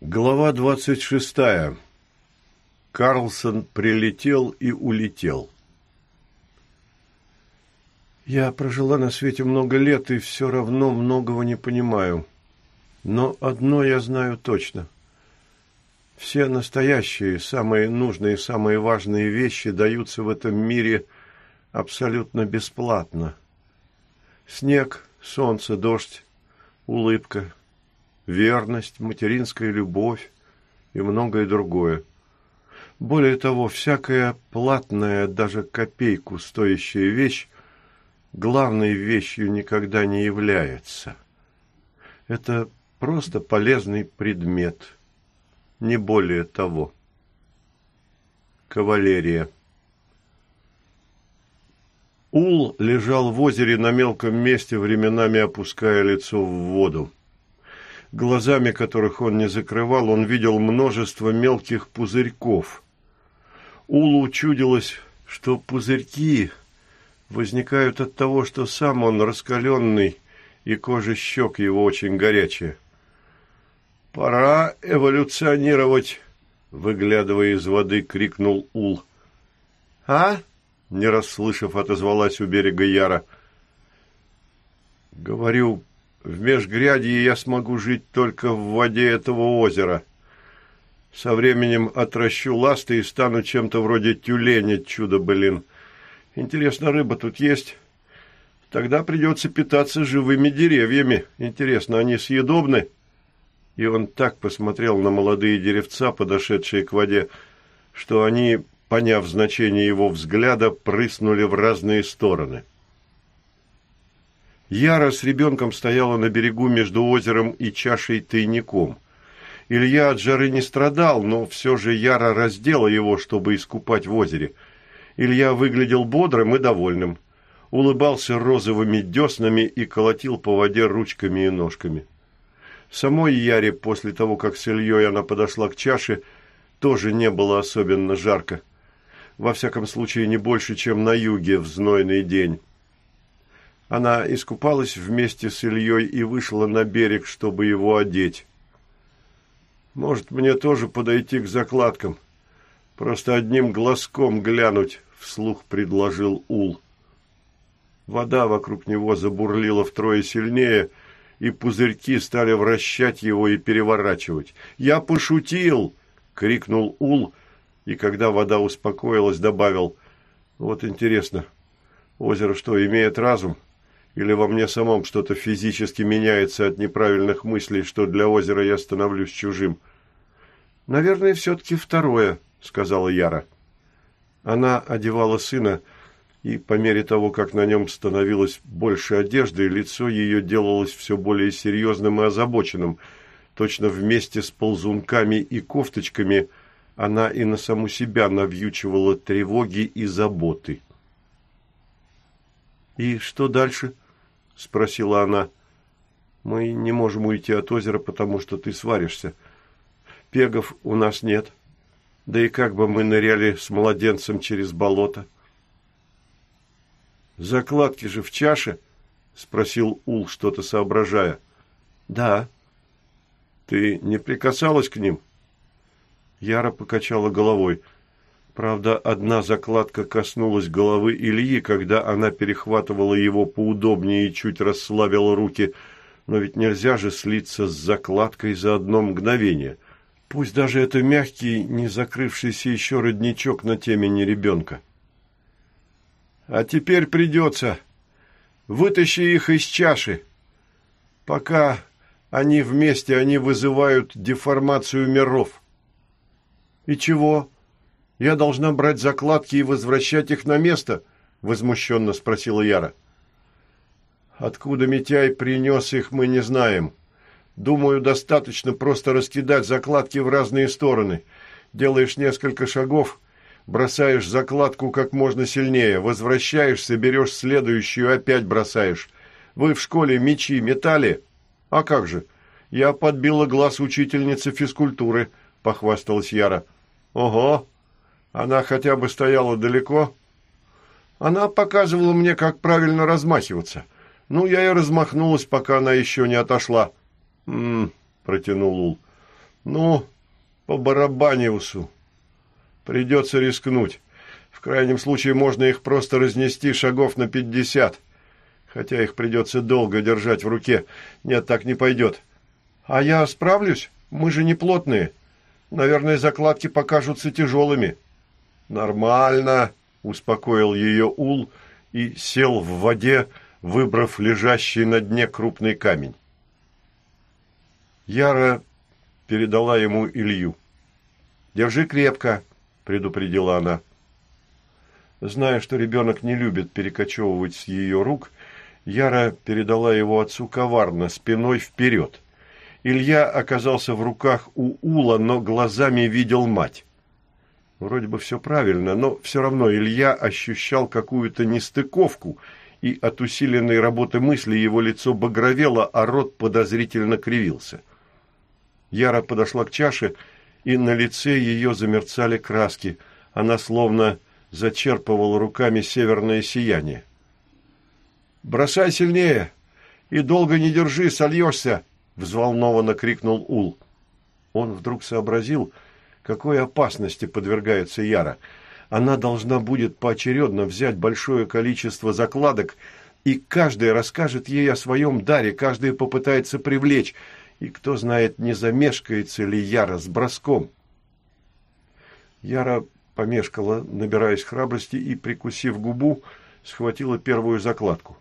Глава двадцать шестая. Карлсон прилетел и улетел. Я прожила на свете много лет и все равно многого не понимаю. Но одно я знаю точно. Все настоящие, самые нужные, самые важные вещи даются в этом мире абсолютно бесплатно. Снег, солнце, дождь, улыбка, верность, материнская любовь и многое другое. Более того, всякая платная, даже копейку стоящая вещь, главной вещью никогда не является. Это просто полезный предмет, не более того. Кавалерия. Ул лежал в озере на мелком месте, временами опуская лицо в воду. Глазами которых он не закрывал, он видел множество мелких пузырьков. Улу чудилось, что пузырьки возникают от того, что сам он раскаленный, и кожа щек его очень горячая. «Пора эволюционировать!» — выглядывая из воды, крикнул Ул. «А?» не расслышав, отозвалась у берега Яра. «Говорю, в межгрядье я смогу жить только в воде этого озера. Со временем отращу ласты и стану чем-то вроде тюленя, чудо-блин. Интересно, рыба тут есть? Тогда придется питаться живыми деревьями. Интересно, они съедобны?» И он так посмотрел на молодые деревца, подошедшие к воде, что они поняв значение его взгляда, прыснули в разные стороны. Яра с ребенком стояла на берегу между озером и чашей тайником. Илья от жары не страдал, но все же Яра раздела его, чтобы искупать в озере. Илья выглядел бодрым и довольным, улыбался розовыми деснами и колотил по воде ручками и ножками. Самой Яре, после того, как с Ильей она подошла к чаше, тоже не было особенно жарко во всяком случае не больше, чем на юге в знойный день. Она искупалась вместе с Ильей и вышла на берег, чтобы его одеть. «Может, мне тоже подойти к закладкам? Просто одним глазком глянуть», — вслух предложил Ул. Вода вокруг него забурлила втрое сильнее, и пузырьки стали вращать его и переворачивать. «Я пошутил!» — крикнул Ул, и когда вода успокоилась, добавил, «Вот интересно, озеро что, имеет разум? Или во мне самом что-то физически меняется от неправильных мыслей, что для озера я становлюсь чужим?» «Наверное, все-таки второе», — сказала Яра. Она одевала сына, и по мере того, как на нем становилось больше одежды, лицо ее делалось все более серьезным и озабоченным. Точно вместе с ползунками и кофточками она и на саму себя навьючивала тревоги и заботы. «И что дальше?» – спросила она. «Мы не можем уйти от озера, потому что ты сваришься. Пегов у нас нет. Да и как бы мы ныряли с младенцем через болото?» «Закладки же в чаше?» – спросил Ул, что-то соображая. «Да». «Ты не прикасалась к ним?» Яра покачала головой. Правда, одна закладка коснулась головы Ильи, когда она перехватывала его поудобнее и чуть расслабила руки. Но ведь нельзя же слиться с закладкой за одно мгновение. Пусть даже это мягкий, не закрывшийся еще родничок на темени ребенка. А теперь придется. Вытащи их из чаши. Пока они вместе, они вызывают деформацию миров. «И чего? Я должна брать закладки и возвращать их на место?» – возмущенно спросила Яра. «Откуда Митяй принес их, мы не знаем. Думаю, достаточно просто раскидать закладки в разные стороны. Делаешь несколько шагов, бросаешь закладку как можно сильнее, возвращаешься, берешь следующую, опять бросаешь. Вы в школе мечи метали? А как же? Я подбила глаз учительницы физкультуры», – похвасталась Яра. – Ого! Она хотя бы стояла далеко? Она показывала мне, как правильно размахиваться. Ну, я и размахнулась, пока она еще не отошла. «М-м», протянул Ул. Ну, по барабаневусу. Придется рискнуть. В крайнем случае можно их просто разнести шагов на пятьдесят. Хотя их придется долго держать в руке. Нет, так не пойдет. А я справлюсь? Мы же не плотные. Наверное, закладки покажутся тяжелыми. Нормально, успокоил ее Ул и сел в воде, выбрав лежащий на дне крупный камень. Яра передала ему Илью. «Держи крепко», — предупредила она. Зная, что ребенок не любит перекочевывать с ее рук, Яра передала его отцу коварно, спиной вперед. Илья оказался в руках у Ула, но глазами видел мать. Вроде бы все правильно, но все равно Илья ощущал какую-то нестыковку, и от усиленной работы мысли его лицо багровело, а рот подозрительно кривился. Яра подошла к чаше, и на лице ее замерцали краски. Она словно зачерпывала руками северное сияние. «Бросай сильнее и долго не держи, сольешься!» — взволнованно крикнул Ул. Он вдруг сообразил, какой опасности подвергается Яра. Она должна будет поочередно взять большое количество закладок, и каждая расскажет ей о своем даре, каждая попытается привлечь, и кто знает, не замешкается ли Яра с броском. Яра помешкала, набираясь храбрости, и, прикусив губу, схватила первую закладку.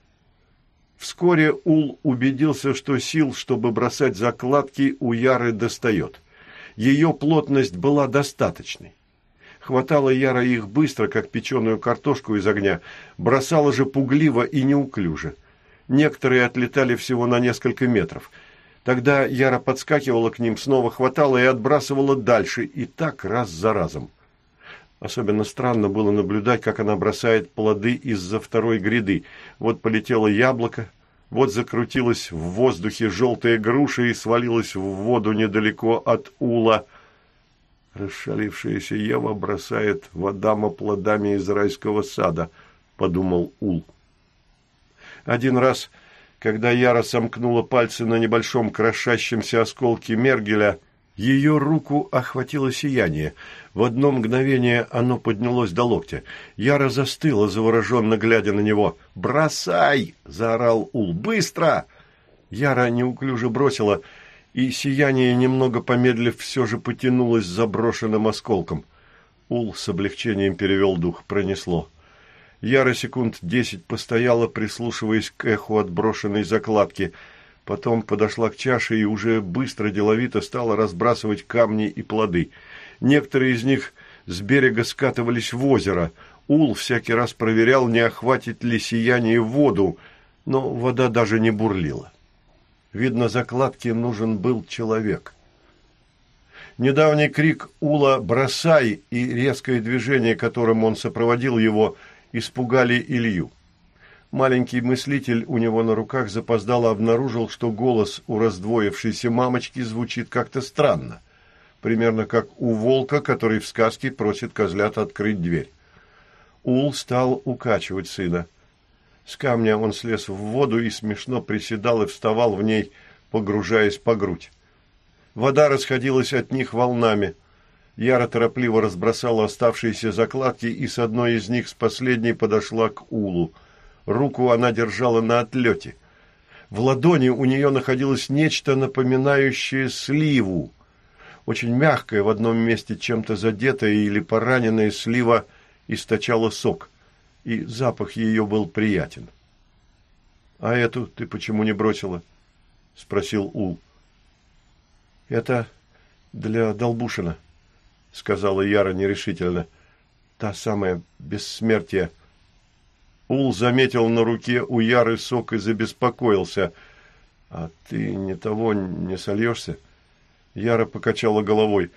Вскоре Ул убедился, что сил, чтобы бросать закладки, у Яры достает. Ее плотность была достаточной. Хватало Яра их быстро, как печеную картошку из огня, бросала же пугливо и неуклюже. Некоторые отлетали всего на несколько метров – Тогда Яра подскакивала к ним, снова хватала и отбрасывала дальше, и так раз за разом. Особенно странно было наблюдать, как она бросает плоды из-за второй гряды. Вот полетело яблоко, вот закрутилась в воздухе желтая груша и свалилась в воду недалеко от ула. Расшалившаяся Ева бросает в Адама плодами из райского сада, подумал Ул. Один раз когда Яра сомкнула пальцы на небольшом крошащемся осколке Мергеля, ее руку охватило сияние. В одно мгновение оно поднялось до локтя. Яра застыла, завороженно глядя на него. «Бросай!» – заорал Ул. «Быстро!» Яра неуклюже бросила, и сияние, немного помедлив, все же потянулось заброшенным осколком. Ул с облегчением перевел дух. Пронесло. Яра секунд десять постояла, прислушиваясь к эху отброшенной закладки. Потом подошла к чаше и уже быстро деловито стала разбрасывать камни и плоды. Некоторые из них с берега скатывались в озеро. Ул всякий раз проверял, не охватит ли сияние воду, но вода даже не бурлила. Видно, закладке нужен был человек. Недавний крик Ула «бросай» и резкое движение, которым он сопроводил его – испугали Илью. Маленький мыслитель у него на руках запоздало обнаружил, что голос у раздвоившейся мамочки звучит как-то странно. Примерно как у волка, который в сказке просит козлят открыть дверь. Ул стал укачивать сына. С камня он слез в воду и смешно приседал и вставал в ней, погружаясь по грудь. Вода расходилась от них волнами – Яра торопливо разбросала оставшиеся закладки, и с одной из них с последней подошла к Улу. Руку она держала на отлете. В ладони у нее находилось нечто напоминающее сливу. Очень мягкая, в одном месте чем-то задетая или пораненная слива источала сок, и запах ее был приятен. — А эту ты почему не бросила? — спросил Ул. — Это для Долбушина, — сказала Яра нерешительно. Та самая бессмертие. Ул заметил на руке у Яры сок и забеспокоился. «А ты не того не сольешься?» Яра покачала головой.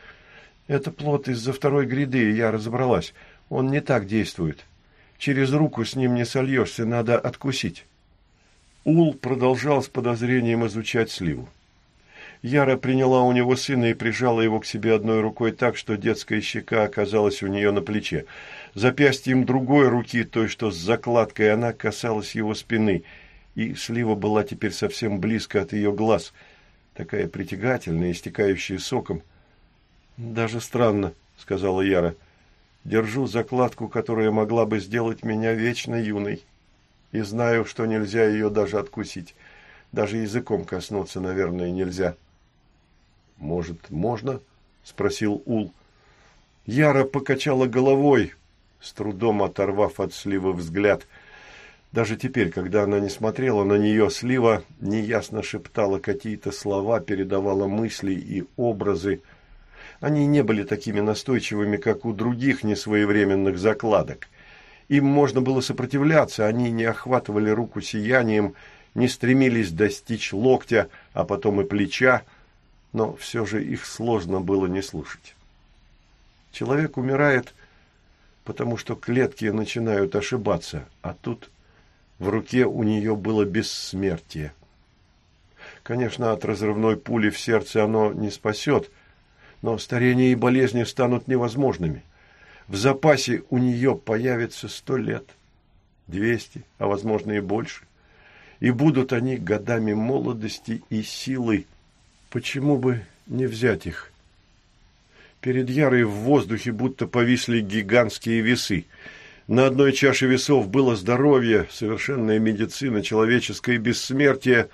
«Это плод из-за второй гряды, я разобралась. Он не так действует. Через руку с ним не сольешься, надо откусить». Ул продолжал с подозрением изучать сливу. Яра приняла у него сына и прижала его к себе одной рукой так, что детская щека оказалась у нее на плече. Запястьем другой руки, той, что с закладкой, она касалась его спины, и слива была теперь совсем близко от ее глаз, такая притягательная, истекающая соком – Даже странно, сказала Яра. Держу закладку, которая могла бы сделать меня вечно юной. И знаю, что нельзя ее даже откусить. Даже языком коснуться, наверное, нельзя. Может, можно? Спросил Ул. Яра покачала головой, с трудом оторвав от сливы взгляд. Даже теперь, когда она не смотрела на нее, слива неясно шептала какие-то слова, передавала мысли и образы. Они не были такими настойчивыми, как у других несвоевременных закладок. Им можно было сопротивляться, они не охватывали руку сиянием, не стремились достичь локтя, а потом и плеча, но все же их сложно было не слушать. Человек умирает, потому что клетки начинают ошибаться, а тут в руке у нее было бессмертие. Конечно, от разрывной пули в сердце оно не спасет, но старение и болезни станут невозможными. В запасе у нее появится сто лет, двести, а возможно и больше. И будут они годами молодости и силы. Почему бы не взять их? Перед Ярой в воздухе будто повисли гигантские весы. На одной чаше весов было здоровье, совершенная медицина, человеческое бессмертие,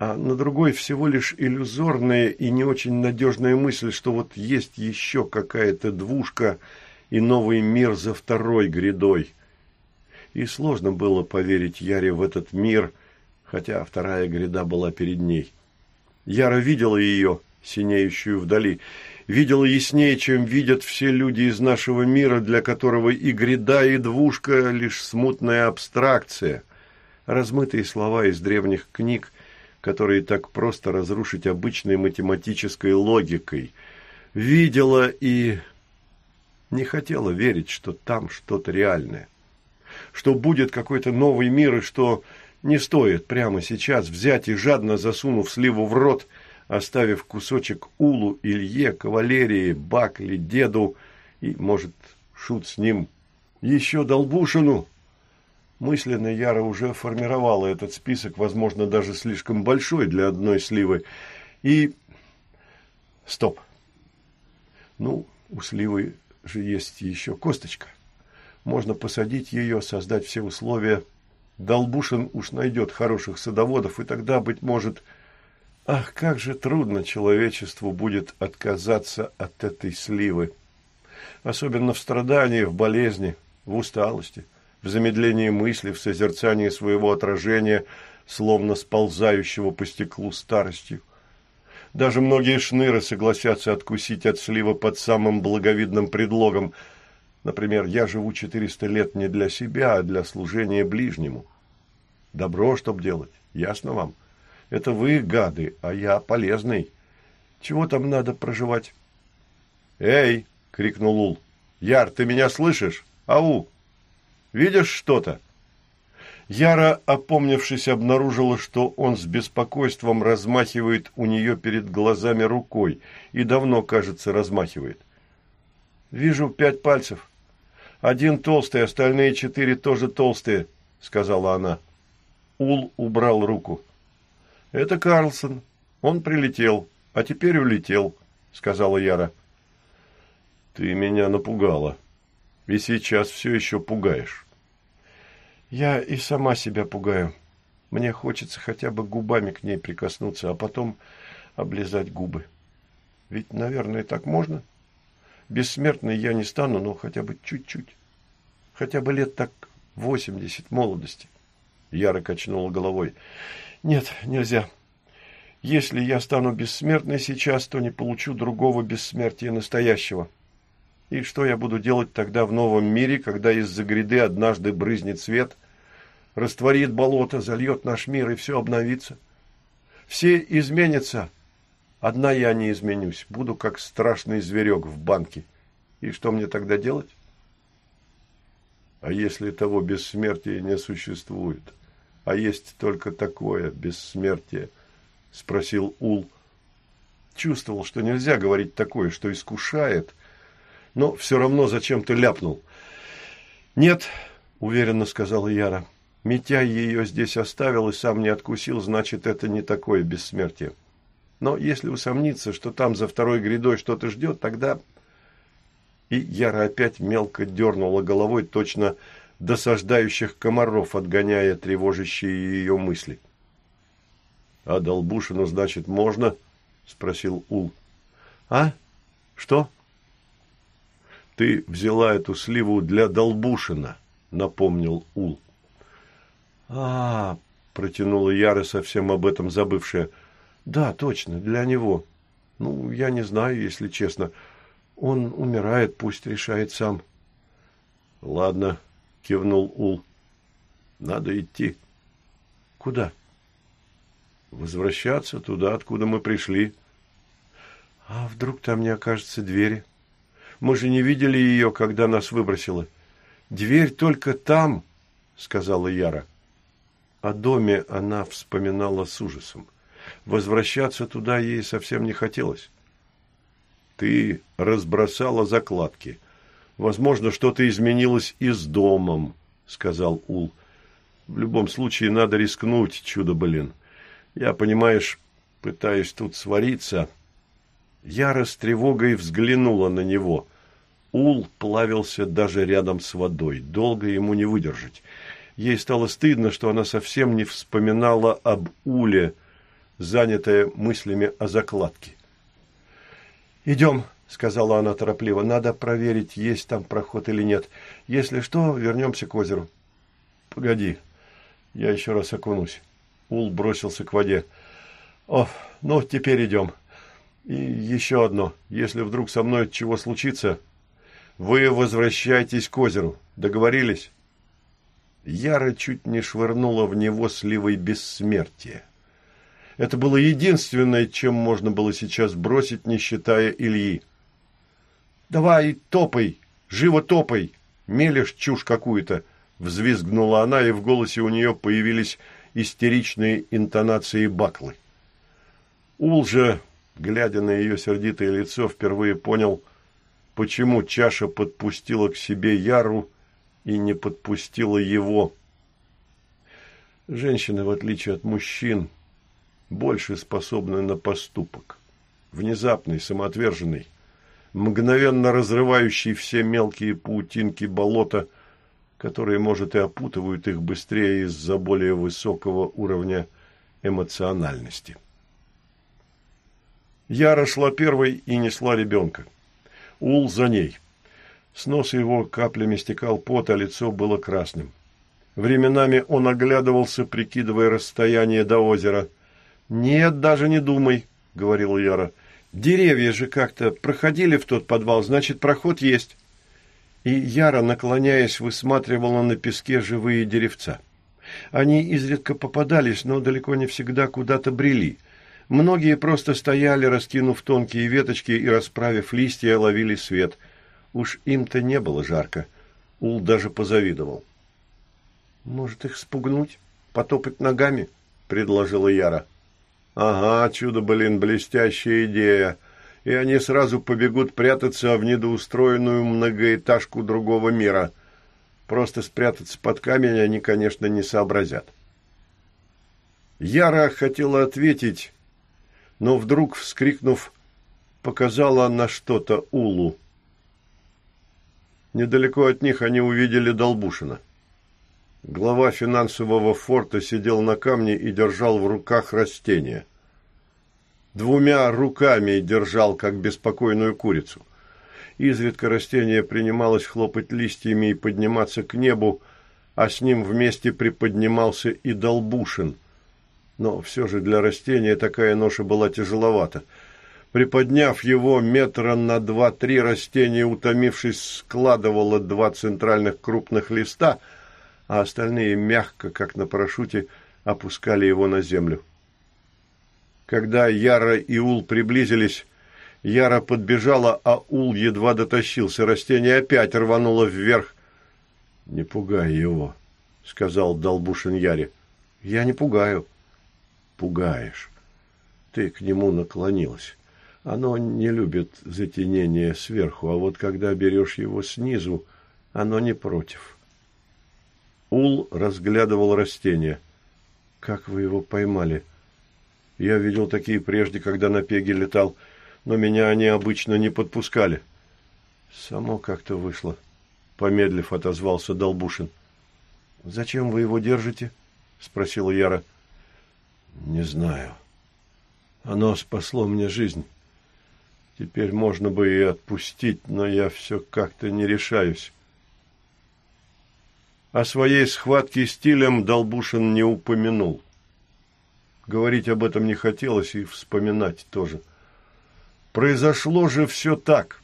а на другой всего лишь иллюзорная и не очень надежная мысль, что вот есть еще какая-то двушка и новый мир за второй грядой. И сложно было поверить Яре в этот мир, хотя вторая гряда была перед ней. Яра видела ее, синеющую вдали, видела яснее, чем видят все люди из нашего мира, для которого и гряда, и двушка – лишь смутная абстракция, размытые слова из древних книг, которые так просто разрушить обычной математической логикой. Видела и не хотела верить, что там что-то реальное, что будет какой-то новый мир, и что не стоит прямо сейчас взять и жадно засунув сливу в рот – оставив кусочек Улу, Илье, кавалерии, Бакли, деду и, может, шут с ним, еще Долбушину. Мысленно Яра уже формировала этот список, возможно, даже слишком большой для одной сливы. И... Стоп. Ну, у сливы же есть еще косточка. Можно посадить ее, создать все условия. Долбушин уж найдет хороших садоводов, и тогда, быть может, Ах, как же трудно человечеству будет отказаться от этой сливы. Особенно в страдании, в болезни, в усталости, в замедлении мысли, в созерцании своего отражения, словно сползающего по стеклу старостью. Даже многие шныры согласятся откусить от слива под самым благовидным предлогом. Например, я живу 400 лет не для себя, а для служения ближнему. Добро, чтоб делать, ясно вам? — это вы гады, а я полезный. Чего там надо проживать? Эй, крикнул Ул. Яр, ты меня слышишь? Ау! Видишь что-то? Яра, опомнившись, обнаружила, что он с беспокойством размахивает у нее перед глазами рукой и давно, кажется, размахивает. «Вижу пять пальцев. Один толстый, остальные четыре тоже толстые», — сказала она. Ул убрал руку. «Это Карлсон. Он прилетел, а теперь улетел», — сказала Яра. «Ты меня напугала. И сейчас все еще пугаешь». «Я и сама себя пугаю. Мне хочется хотя бы губами к ней прикоснуться, а потом облизать губы. Ведь, наверное, так можно. Бессмертной я не стану, но хотя бы чуть-чуть. Хотя бы лет так восемьдесят молодости». Яра качнула головой. Нет, нельзя. Если я стану бессмертной сейчас, то не получу другого бессмертия настоящего. И что я буду делать тогда в новом мире, когда из-за гряды однажды брызнет свет, растворит болото, зальет наш мир и все обновится? Все изменятся. Одна я не изменюсь, буду как страшный зверек в банке. И что мне тогда делать? А если того бессмертия не существует? — а есть только такое бессмертие? — спросил Ул. Чувствовал, что нельзя говорить такое, что искушает, но все равно зачем-то ляпнул. «Нет», — уверенно сказала Яра, — «Митяй ее здесь оставил и сам не откусил, значит, это не такое бессмертие. Но если усомниться, что там за второй грядой что-то ждет, тогда...» И Яра опять мелко дернула головой, точно досаждающих комаров, отгоняя тревожащие ее мысли. «А Долбушину, значит, можно?» – спросил Ул. «А? Что?» «Ты взяла эту сливу для Долбушина», – напомнил Ул. а, протянула Яра, совсем об этом забывшая. «Да, точно, для него. Ну, я не знаю, если честно. Он умирает, пусть решает сам». «Ладно», – кивнул Ул. «Надо идти». «Куда?» «Возвращаться туда, откуда мы пришли». «А вдруг там не окажется двери?» Мы же не видели ее, когда нас выбросило. Дверь только там, сказала Яра. О доме она вспоминала с ужасом. Возвращаться туда ей совсем не хотелось. Ты разбросала закладки. Возможно, что-то изменилось и с домом, сказал Ул. В любом случае надо рискнуть, чудо-блин. Я, понимаешь, пытаюсь тут свариться. Яра с тревогой взглянула на него. Ул плавился даже рядом с водой. Долго ему не выдержать. Ей стало стыдно, что она совсем не вспоминала об Уле, занятая мыслями о закладке. «Идем», — сказала она торопливо, — «надо проверить, есть там проход или нет. Если что, вернемся к озеру». «Погоди, я еще раз окунусь». Ул бросился к воде. «О, ну, теперь идем. И еще одно. Если вдруг со мной чего случится, вы возвращайтесь к озеру. Договорились?» Яра чуть не швырнула в него сливой бессмертия. Это было единственное, чем можно было сейчас бросить, не считая Ильи. «Давай, топай! Живо топай! Мелешь чушь какую-то!» Взвизгнула она, и в голосе у нее появились истеричные интонации баклы. Ул же, глядя на ее сердитое лицо, впервые понял – почему чаша подпустила к себе Яру и не подпустила его. Женщины, в отличие от мужчин, больше способны на поступок. Внезапный, самоотверженный, мгновенно разрывающий все мелкие паутинки болота, которые, может, и опутывают их быстрее из-за более высокого уровня эмоциональности. Яра шла первой и несла ребенка. Ул за ней. С носа его каплями стекал пот, а лицо было красным. Временами он оглядывался, прикидывая расстояние до озера. «Нет, даже не думай», — говорила Яра. «Деревья же как-то проходили в тот подвал, значит, проход есть». И Яра, наклоняясь, высматривала на песке живые деревца. Они изредка попадались, но далеко не всегда куда-то брели — Многие просто стояли, раскинув тонкие веточки и, расправив листья, ловили свет. Уж им-то не было жарко. Ул даже позавидовал. «Может, их спугнуть? Потопать ногами?» — предложила Яра. «Ага, чудо, блин, блестящая идея. И они сразу побегут прятаться в недоустроенную многоэтажку другого мира. Просто спрятаться под камень они, конечно, не сообразят». Яра хотела ответить, но вдруг, вскрикнув, показала на что-то Улу. Недалеко от них они увидели Долбушина. Глава финансового форта сидел на камне и держал в руках растение. Двумя руками держал, как беспокойную курицу. Изредка растение принималось хлопать листьями и подниматься к небу, а с ним вместе приподнимался и Долбушин – но все же для растения такая ноша была тяжеловата. Приподняв его метра на два-три, растение, утомившись, складывало два центральных крупных листа, а остальные мягко, как на парашюте, опускали его на землю. Когда Яра и Ул приблизились, Яра подбежала, а Ул едва дотащился. Растение опять рвануло вверх. — Не пугай его, — сказал Долбушин Яре. — Я не пугаю, пугаешь. Ты к нему наклонилась. Оно не любит затенение сверху, а вот когда берешь его снизу, оно не против. Ул разглядывал растение. Как вы его поймали? Я видел такие прежде, когда на пеге летал, но меня они обычно не подпускали. Само как-то вышло. Помедлив, отозвался Долбушин. «Зачем вы его держите?» — спросила Яра. «Не знаю. Оно спасло мне жизнь. Теперь можно бы и отпустить, но я все как-то не решаюсь». О своей схватке с Тилем Долбушин не упомянул. Говорить об этом не хотелось и вспоминать тоже. Произошло же все так.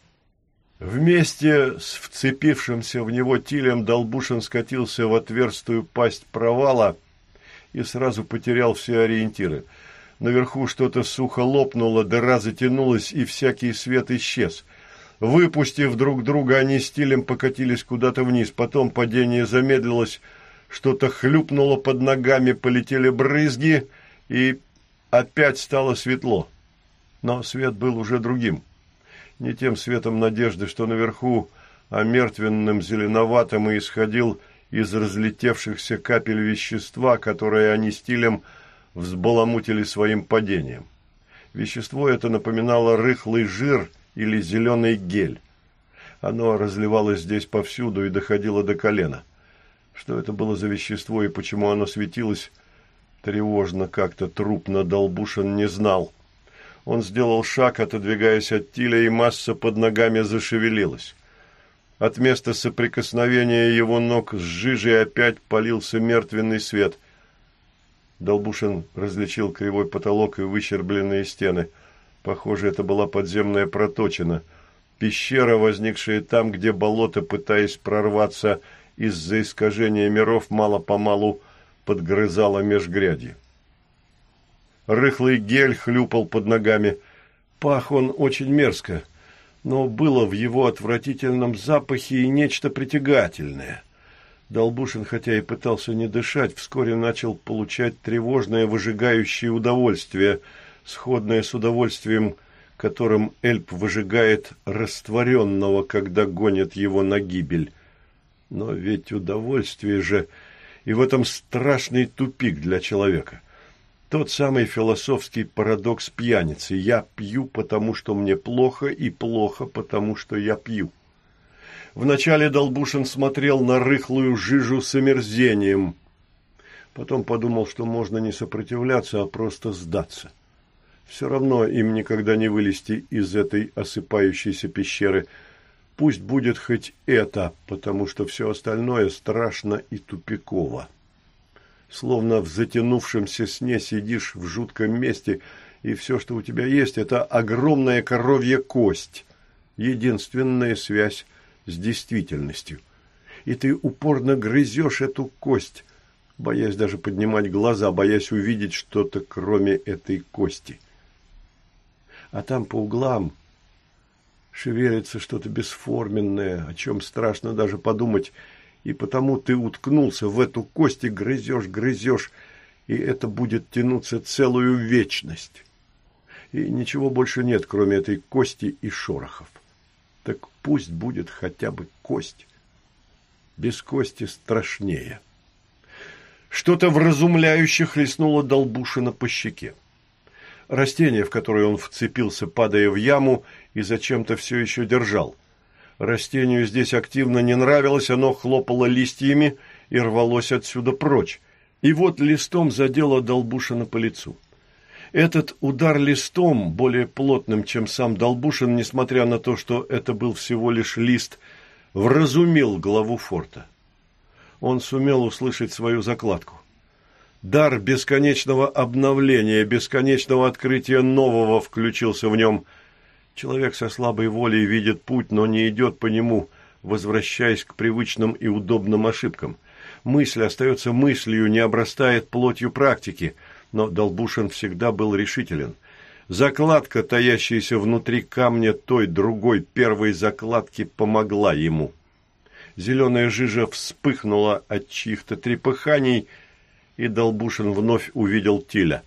Вместе с вцепившимся в него Тилем Долбушин скатился в отверстую пасть провала и сразу потерял все ориентиры. Наверху что-то сухо лопнуло, дыра затянулась, и всякий свет исчез. Выпустив друг друга, они с Тилем покатились куда-то вниз. Потом падение замедлилось, что-то хлюпнуло под ногами, полетели брызги, и опять стало светло. Но свет был уже другим не тем светом надежды, что наверху, а мертвенным зеленоватым и исходил из разлетевшихся капель вещества, которое они стилем взбаламутили своим падением. Вещество это напоминало рыхлый жир или зеленый гель. Оно разливалось здесь повсюду и доходило до колена. Что это было за вещество и почему оно светилось, тревожно как-то трупно Долбушин не знал. Он сделал шаг, отодвигаясь от Тиля, и масса под ногами зашевелилась. От места соприкосновения его ног с жижей опять полился мертвенный свет. Долбушин различил кривой потолок и выщербленные стены. Похоже, это была подземная проточина. Пещера, возникшая там, где болото, пытаясь прорваться из-за искажения миров, мало-помалу подгрызала межгрядье. Рыхлый гель хлюпал под ногами. Пах он очень мерзко, но было в его отвратительном запахе и нечто притягательное. Долбушин, хотя и пытался не дышать, вскоре начал получать тревожное выжигающее удовольствие, сходное с удовольствием, которым Эльп выжигает растворенного, когда гонят его на гибель. Но ведь удовольствие же... И в этом страшный тупик для человека — тот самый философский парадокс пьяницы. Я пью, потому что мне плохо, и плохо, потому что я пью. Вначале Долбушин смотрел на рыхлую жижу с омерзением. Потом подумал, что можно не сопротивляться, а просто сдаться. Все равно им никогда не вылезти из этой осыпающейся пещеры. Пусть будет хоть это, потому что все остальное страшно и тупиково словно в затянувшемся сне сидишь в жутком месте, и все, что у тебя есть, это огромная коровья кость, единственная связь с действительностью. И ты упорно грызешь эту кость, боясь даже поднимать глаза, боясь увидеть что-то, кроме этой кости. А там по углам шевелится что-то бесформенное, о чем страшно даже подумать – и потому ты уткнулся в эту кость и грызешь, грызешь, и это будет тянуться целую вечность. И ничего больше нет, кроме этой кости и шорохов. Так пусть будет хотя бы кость. Без кости страшнее. Что-то вразумляюще хлестнуло Долбушина по щеке. Растение, в которое он вцепился, падая в яму, и зачем-то все еще держал. Растению здесь активно не нравилось, оно хлопало листьями и рвалось отсюда прочь. И вот листом задело Долбушина по лицу. Этот удар листом, более плотным, чем сам Долбушин, несмотря на то, что это был всего лишь лист, вразумил главу форта. Он сумел услышать свою закладку. Дар бесконечного обновления, бесконечного открытия нового включился в нем – Человек со слабой волей видит путь, но не идет по нему, возвращаясь к привычным и удобным ошибкам. Мысль остается мыслью, не обрастает плотью практики, но Долбушин всегда был решителен. Закладка, таящаяся внутри камня той другой первой закладки, помогла ему. Зеленая жижа вспыхнула от чьих-то трепыханий, и Долбушин вновь увидел Тиля.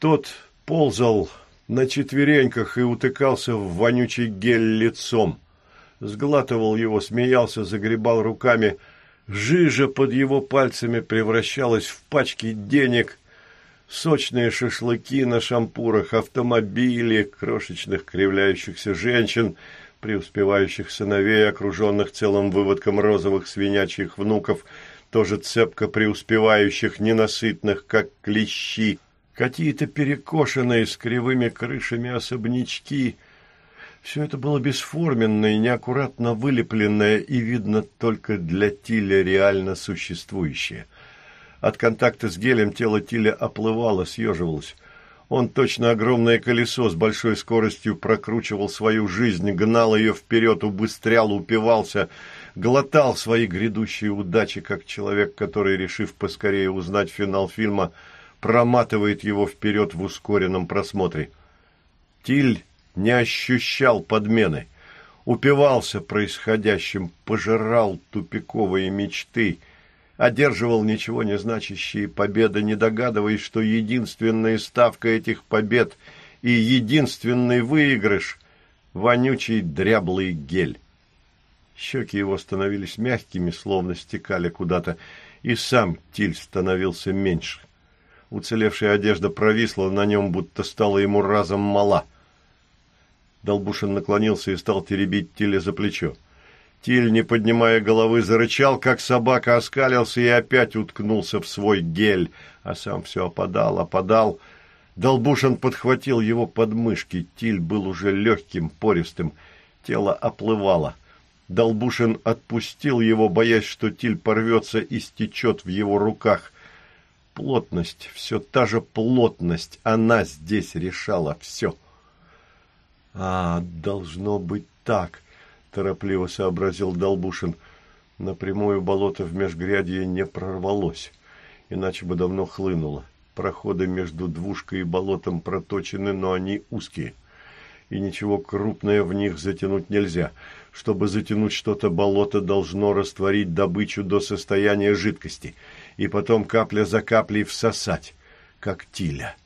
Тот ползал на четвереньках и утыкался в вонючий гель лицом. Сглатывал его, смеялся, загребал руками. Жижа под его пальцами превращалась в пачки денег. Сочные шашлыки на шампурах, автомобили, крошечных кривляющихся женщин, преуспевающих сыновей, окруженных целым выводком розовых свинячьих внуков, тоже цепко преуспевающих, ненасытных, как клещи, какие-то перекошенные с кривыми крышами особнячки. Все это было бесформенное, неаккуратно вылепленное и, видно, только для Тиля реально существующее. От контакта с гелем тело Тиля оплывало, съеживалось. Он точно огромное колесо с большой скоростью прокручивал свою жизнь, гнал ее вперед, убыстрял, упивался, глотал свои грядущие удачи, как человек, который, решив поскорее узнать финал фильма, проматывает его вперед в ускоренном просмотре. Тиль не ощущал подмены, упивался происходящим, пожирал тупиковые мечты – одерживал ничего не значащие победы, не догадываясь, что единственная ставка этих побед и единственный выигрыш – вонючий дряблый гель. Щеки его становились мягкими, словно стекали куда-то, и сам Тиль становился меньше. Уцелевшая одежда провисла на нем, будто стала ему разом мала. Долбушин наклонился и стал теребить Тиля за плечо. Тиль, не поднимая головы, зарычал, как собака, оскалился и опять уткнулся в свой гель, а сам все опадал, опадал. Долбушин подхватил его подмышки. Тиль был уже легким, пористым. Тело оплывало. Долбушин отпустил его, боясь, что Тиль порвется и стечет в его руках. Плотность, все та же плотность, она здесь решала все. А, должно быть так торопливо сообразил Долбушин. Напрямую болото в межгрядье не прорвалось, иначе бы давно хлынуло. Проходы между двушкой и болотом проточены, но они узкие, и ничего крупное в них затянуть нельзя. Чтобы затянуть что-то, болото должно растворить добычу до состояния жидкости, и потом капля за каплей всосать, как тиля.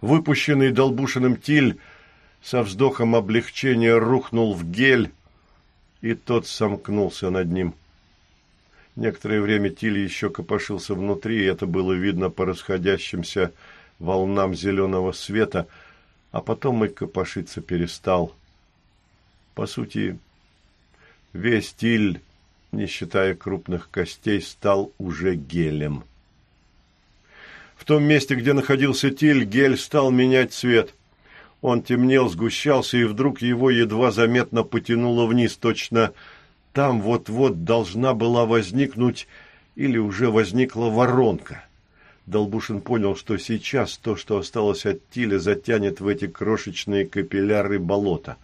Выпущенный Долбушиным тиль со вздохом облегчения рухнул в гель, и тот сомкнулся над ним. Некоторое время Тиль еще копошился внутри, и это было видно по расходящимся волнам зеленого света, а потом и копошиться перестал. По сути, весь Тиль, не считая крупных костей, стал уже гелем. В том месте, где находился Тиль, гель стал менять цвет – он темнел, сгущался, и вдруг его едва заметно потянуло вниз. Точно там вот-вот должна была возникнуть или уже возникла воронка. Долбушин понял, что сейчас то, что осталось от Тиля, затянет в эти крошечные капилляры болота.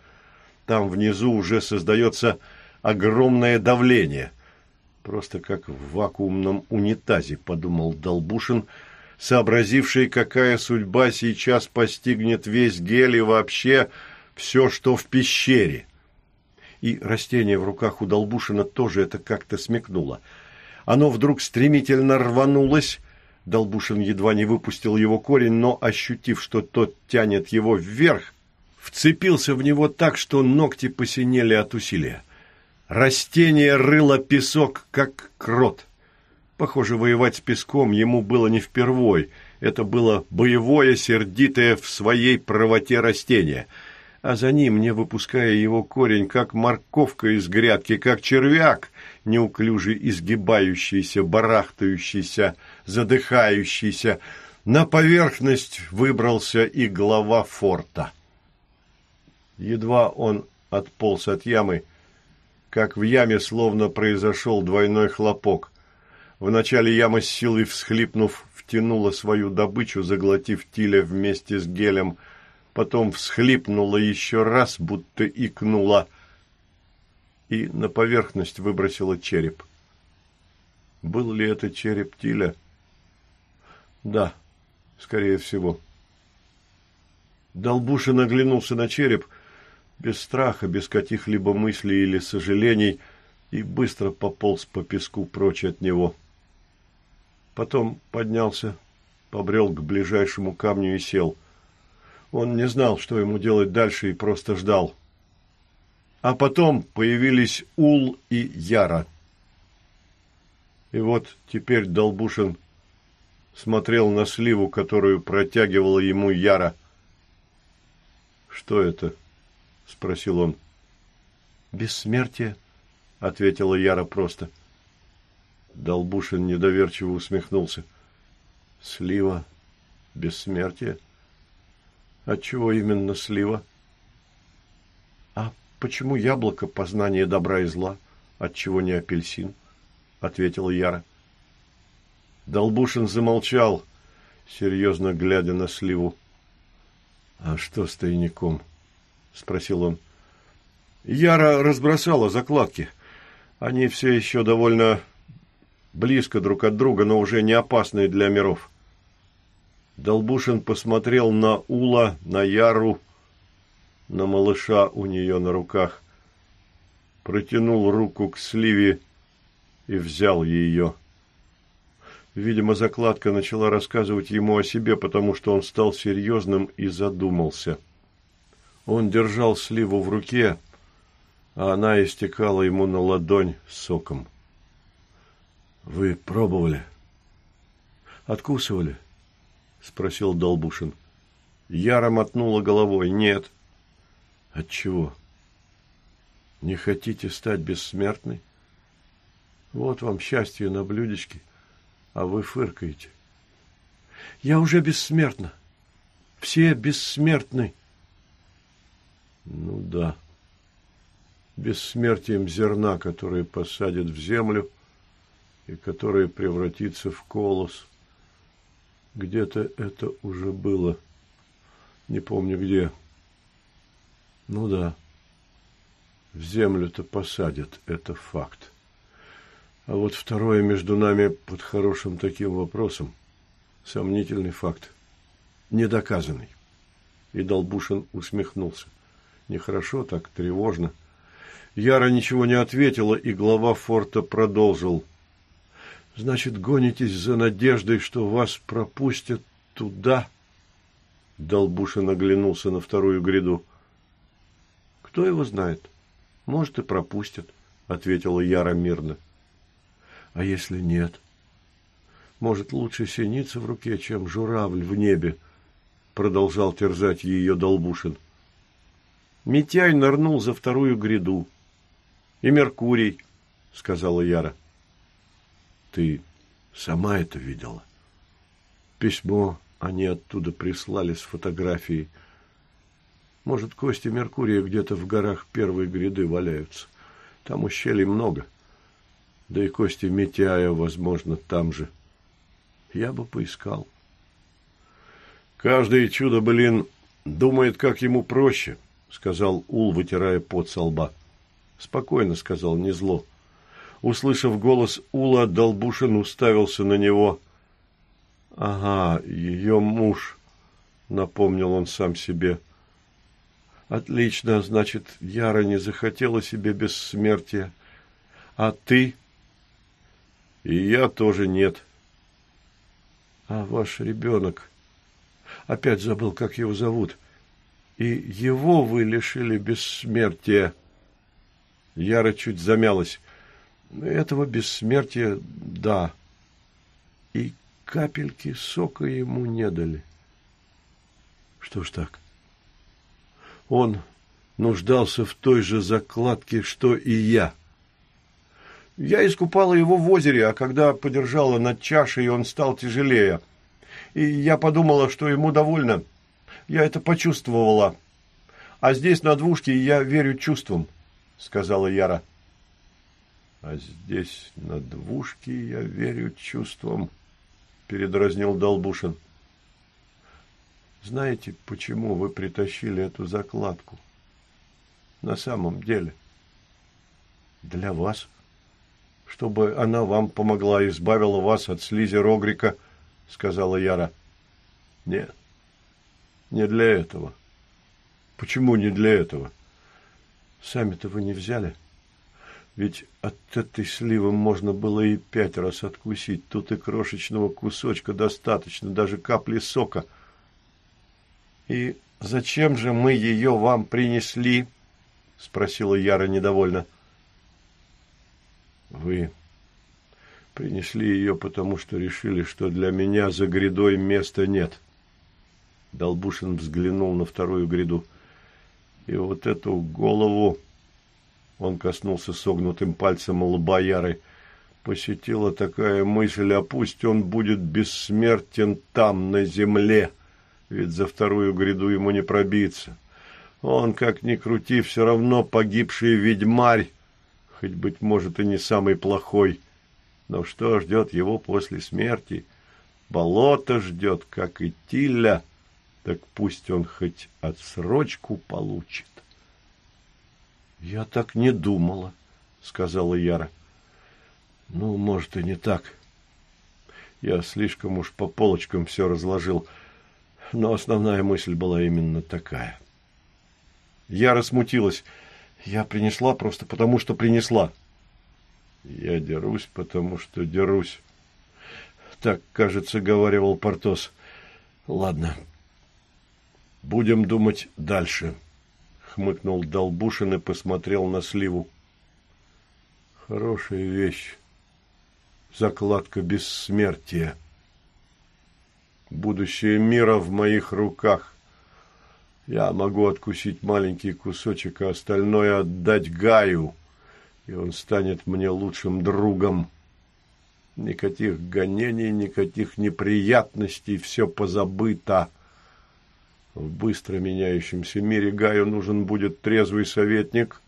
Там внизу уже создается огромное давление. Просто как в вакуумном унитазе, подумал Долбушин, — сообразивший, какая судьба сейчас постигнет весь гель и вообще все, что в пещере. И растение в руках у Долбушина тоже это как-то смекнуло. Оно вдруг стремительно рванулось, Долбушин едва не выпустил его корень, но, ощутив, что тот тянет его вверх, вцепился в него так, что ногти посинели от усилия. Растение рыло песок, как крот – Похоже, воевать с песком ему было не впервой. Это было боевое, сердитое в своей правоте растение. А за ним, не выпуская его корень, как морковка из грядки, как червяк, неуклюже изгибающийся, барахтающийся, задыхающийся, на поверхность выбрался и глава форта. Едва он отполз от ямы, как в яме словно произошел двойной хлопок. Вначале яма с силой всхлипнув, втянула свою добычу, заглотив Тиля вместе с гелем, потом всхлипнула еще раз, будто икнула, и на поверхность выбросила череп. Был ли это череп Тиля? Да, скорее всего. Долбушин оглянулся на череп, без страха, без каких-либо мыслей или сожалений, и быстро пополз по песку прочь от него. Потом поднялся, побрел к ближайшему камню и сел. Он не знал, что ему делать дальше, и просто ждал. А потом появились Ул и Яра. И вот теперь Долбушин смотрел на сливу, которую протягивала ему Яра. «Что это?» — спросил он. «Бессмертие», — ответила Яра просто. Долбушин недоверчиво усмехнулся. «Слива? Бессмертие? Отчего именно слива?» «А почему яблоко — познание добра и зла? Отчего не апельсин?» — ответила Яра. Долбушин замолчал, серьезно глядя на сливу. «А что с тайником?» — спросил он. Яра разбросала закладки. Они все еще довольно близко друг от друга, но уже не опасные для миров. Долбушин посмотрел на Ула, на Яру, на малыша у нее на руках, протянул руку к сливе и взял ее. Видимо, закладка начала рассказывать ему о себе, потому что он стал серьезным и задумался. Он держал сливу в руке, а она истекала ему на ладонь соком. «Вы пробовали?» «Откусывали?» — спросил Долбушин. Яра мотнула головой. «Нет». «Отчего?» «Не хотите стать бессмертной?» «Вот вам счастье на блюдечке» а вы фыркаете. Я уже бессмертна. Все бессмертны. Ну да. Бессмертием зерна, которое посадят в землю и которое превратится в колос. Где-то это уже было. Не помню где. Ну да. В землю-то посадят, это факт. А вот второе между нами под хорошим таким вопросом. Сомнительный факт. Недоказанный. И Долбушин усмехнулся. Нехорошо так, тревожно. Яра ничего не ответила, и глава форта продолжил. «Значит, гонитесь за надеждой, что вас пропустят туда?» Долбушин оглянулся на вторую гряду. «Кто его знает? Может, и пропустят», — ответила Яра мирно. А если нет? Может, лучше синица в руке, чем журавль в небе? Продолжал терзать ее Долбушин. Митяй нырнул за вторую гряду. И Меркурий, сказала Яра. Ты сама это видела? Письмо они оттуда прислали с фотографией. Может, кости Меркурия где-то в горах первой гряды валяются. Там ущелий много. Да и кости Митяя, возможно, там же. Я бы поискал. Каждый чудо-блин думает, как ему проще, сказал Ул, вытирая пот со лба. Спокойно, сказал, не зло. Услышав голос Ула, Долбушин уставился на него. «Ага, ее муж», — напомнил он сам себе. «Отлично, значит, Яра не захотела себе бессмертия. А ты?» И я тоже нет. А ваш ребенок... Опять забыл, как его зовут. И его вы лишили бессмертия. Яра чуть замялась. Этого бессмертия, да. И капельки сока ему не дали. Что ж так? Он нуждался в той же закладке, что и я. Я искупала его в озере, а когда подержала над чашей, он стал тяжелее. И я подумала, что ему довольно. Я это почувствовала. А здесь, на двушке, я верю чувствам, — сказала Яра. А здесь, на двушке, я верю чувствам, — передразнил Долбушин. Знаете, почему вы притащили эту закладку? На самом деле. Для вас. — чтобы она вам помогла и избавила вас от слизи Рогрика, — сказала Яра. — Нет, не для этого. — Почему не для этого? — Сами-то вы не взяли. Ведь от этой сливы можно было и пять раз откусить. Тут и крошечного кусочка достаточно, даже капли сока. — И зачем же мы ее вам принесли? — спросила Яра недовольно. — вы Принесли ее, потому что решили, что для меня за грядой места нет. Долбушин взглянул на вторую гряду. И вот эту голову, он коснулся согнутым пальцем лба посетила такая мысль, а пусть он будет бессмертен там, на земле, ведь за вторую гряду ему не пробиться. Он, как ни крути, все равно погибший ведьмарь, хоть, быть может, и не самый плохой. Но что ждет его после смерти? Болото ждет, как и Тиля, так пусть он хоть отсрочку получит. — Я так не думала, — сказала Яра. — Ну, может, и не так. Я слишком уж по полочкам все разложил, но основная мысль была именно такая. Яра смутилась. Я принесла просто потому, что принесла. Я дерусь, потому что дерусь. Так, кажется, говаривал Портос. Ладно, будем думать дальше. Хмыкнул Долбушин и посмотрел на сливу. Хорошая вещь. Закладка бессмертия. Будущее мира в моих руках. Я могу откусить маленький кусочек, а остальное отдать Гаю, и он станет мне лучшим другом. Никаких гонений, никаких неприятностей, все позабыто. В быстро меняющемся мире Гаю нужен будет трезвый советник,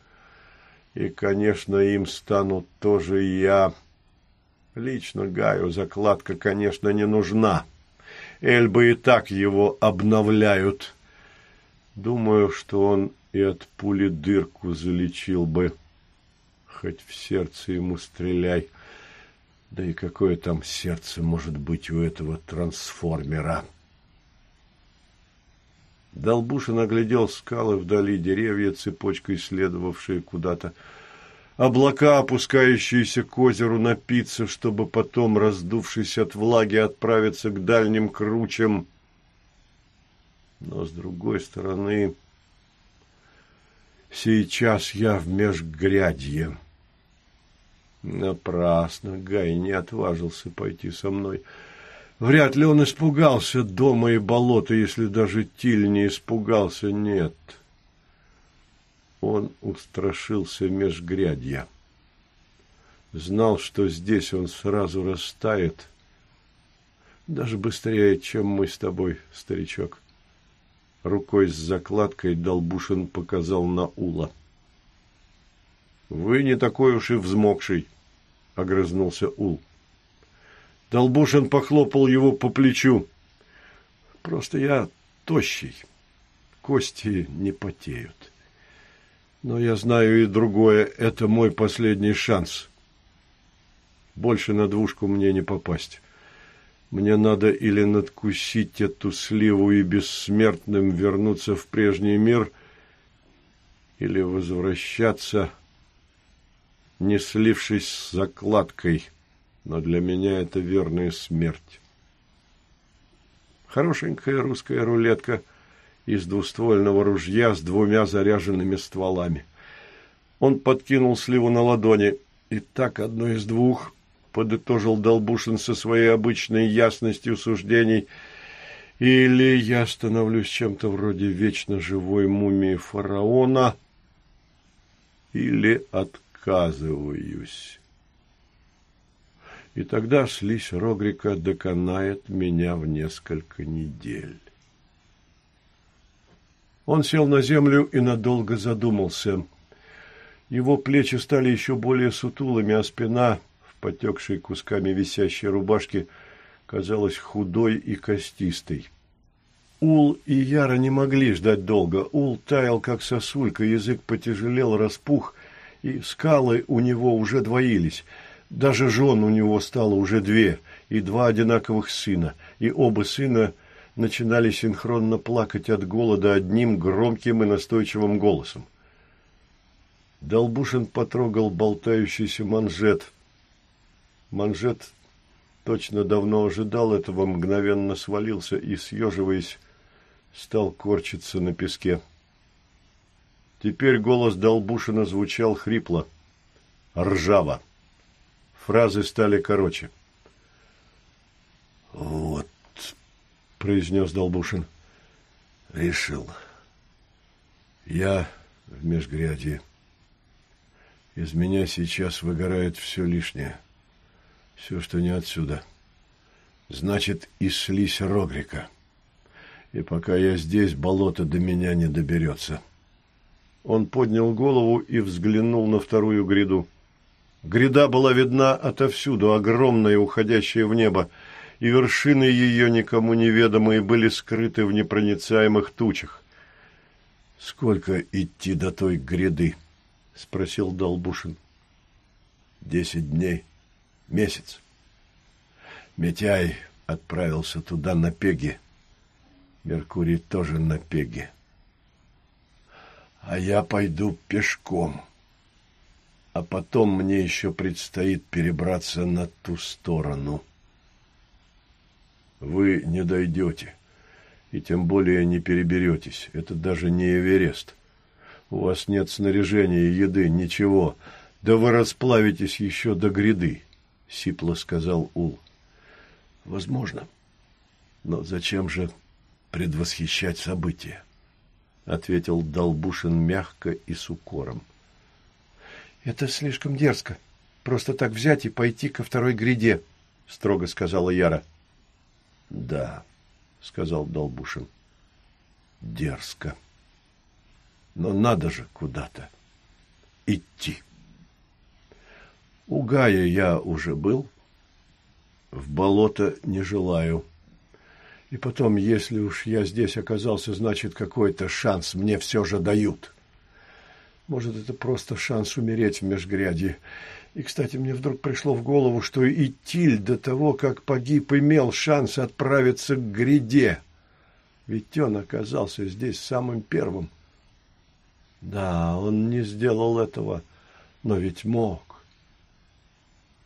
и, конечно, им стану тоже я. Лично Гаю закладка, конечно, не нужна. Эльбы и так его обновляют. Думаю, что он и от пули дырку залечил бы. Хоть в сердце ему стреляй. Да и какое там сердце может быть у этого трансформера? Долбушин оглядел скалы вдали, деревья, цепочкой следовавшие куда-то. Облака, опускающиеся к озеру напиться, чтобы потом, раздувшись от влаги, отправиться к дальним кручам. Но, с другой стороны, сейчас я в межгрядье. Напрасно Гай не отважился пойти со мной. Вряд ли он испугался дома и болота, если даже Тиль не испугался, нет. Он устрашился межгрядья. Знал, что здесь он сразу растает, даже быстрее, чем мы с тобой, старичок. Рукой с закладкой Долбушин показал на Ула. «Вы не такой уж и взмокший», — огрызнулся Ул. Долбушин похлопал его по плечу. «Просто я тощий, кости не потеют. Но я знаю и другое, это мой последний шанс. Больше на двушку мне не попасть». Мне надо или надкусить эту сливу и бессмертным вернуться в прежний мир, или возвращаться, не слившись с закладкой, но для меня это верная смерть. Хорошенькая русская рулетка из двуствольного ружья с двумя заряженными стволами. Он подкинул сливу на ладони, и так одно из двух подытожил Долбушин со своей обычной ясностью суждений, или я становлюсь чем-то вроде вечно живой мумии фараона, или отказываюсь. И тогда слизь Рогрика доконает меня в несколько недель. Он сел на землю и надолго задумался. Его плечи стали еще более сутулыми, а спина потекшей кусками висящей рубашки, казалась худой и костистой. Ул и Яра не могли ждать долго. Ул таял, как сосулька, язык потяжелел, распух, и скалы у него уже двоились. Даже жен у него стало уже две, и два одинаковых сына, и оба сына начинали синхронно плакать от голода одним громким и настойчивым голосом. Долбушин потрогал болтающийся манжет Манжет точно давно ожидал этого, мгновенно свалился и, съеживаясь, стал корчиться на песке. Теперь голос Долбушина звучал хрипло, ржаво. Фразы стали короче. «Вот», — произнес Долбушин, — «решил. Я в межгряде. Из меня сейчас выгорает все лишнее, все, что не отсюда. Значит, и слизь Рогрика. И пока я здесь, болото до меня не доберется». Он поднял голову и взглянул на вторую гряду. Гряда была видна отовсюду, огромная, уходящая в небо, и вершины ее никому неведомые были скрыты в непроницаемых тучах. — Сколько идти до той гряды? — спросил Долбушин. — Десять дней. Месяц. Митяй отправился туда на пеги. Меркурий тоже на пеги а я пойду пешком. А потом мне еще предстоит перебраться на ту сторону. Вы не дойдете, и тем более не переберетесь. Это даже не Эверест. У вас нет снаряжения, еды, ничего. Да вы расплавитесь еще до гряды, — сипло сказал Ул. Возможно. Но зачем же предвосхищать события? — ответил Долбушин мягко и с укором. — Это слишком дерзко. Просто так взять и пойти ко второй гряде, — строго сказала Яра. — Да, — сказал Долбушин, — дерзко. Но надо же куда-то идти. У Гая я уже был, в болото не желаю. — и потом, если уж я здесь оказался, значит, какой-то шанс мне все же дают. Может, это просто шанс умереть в межгряде. И, кстати, мне вдруг пришло в голову, что и Тиль до того, как погиб, имел шанс отправиться к гряде. Ведь он оказался здесь самым первым. Да, он не сделал этого, но ведь мог.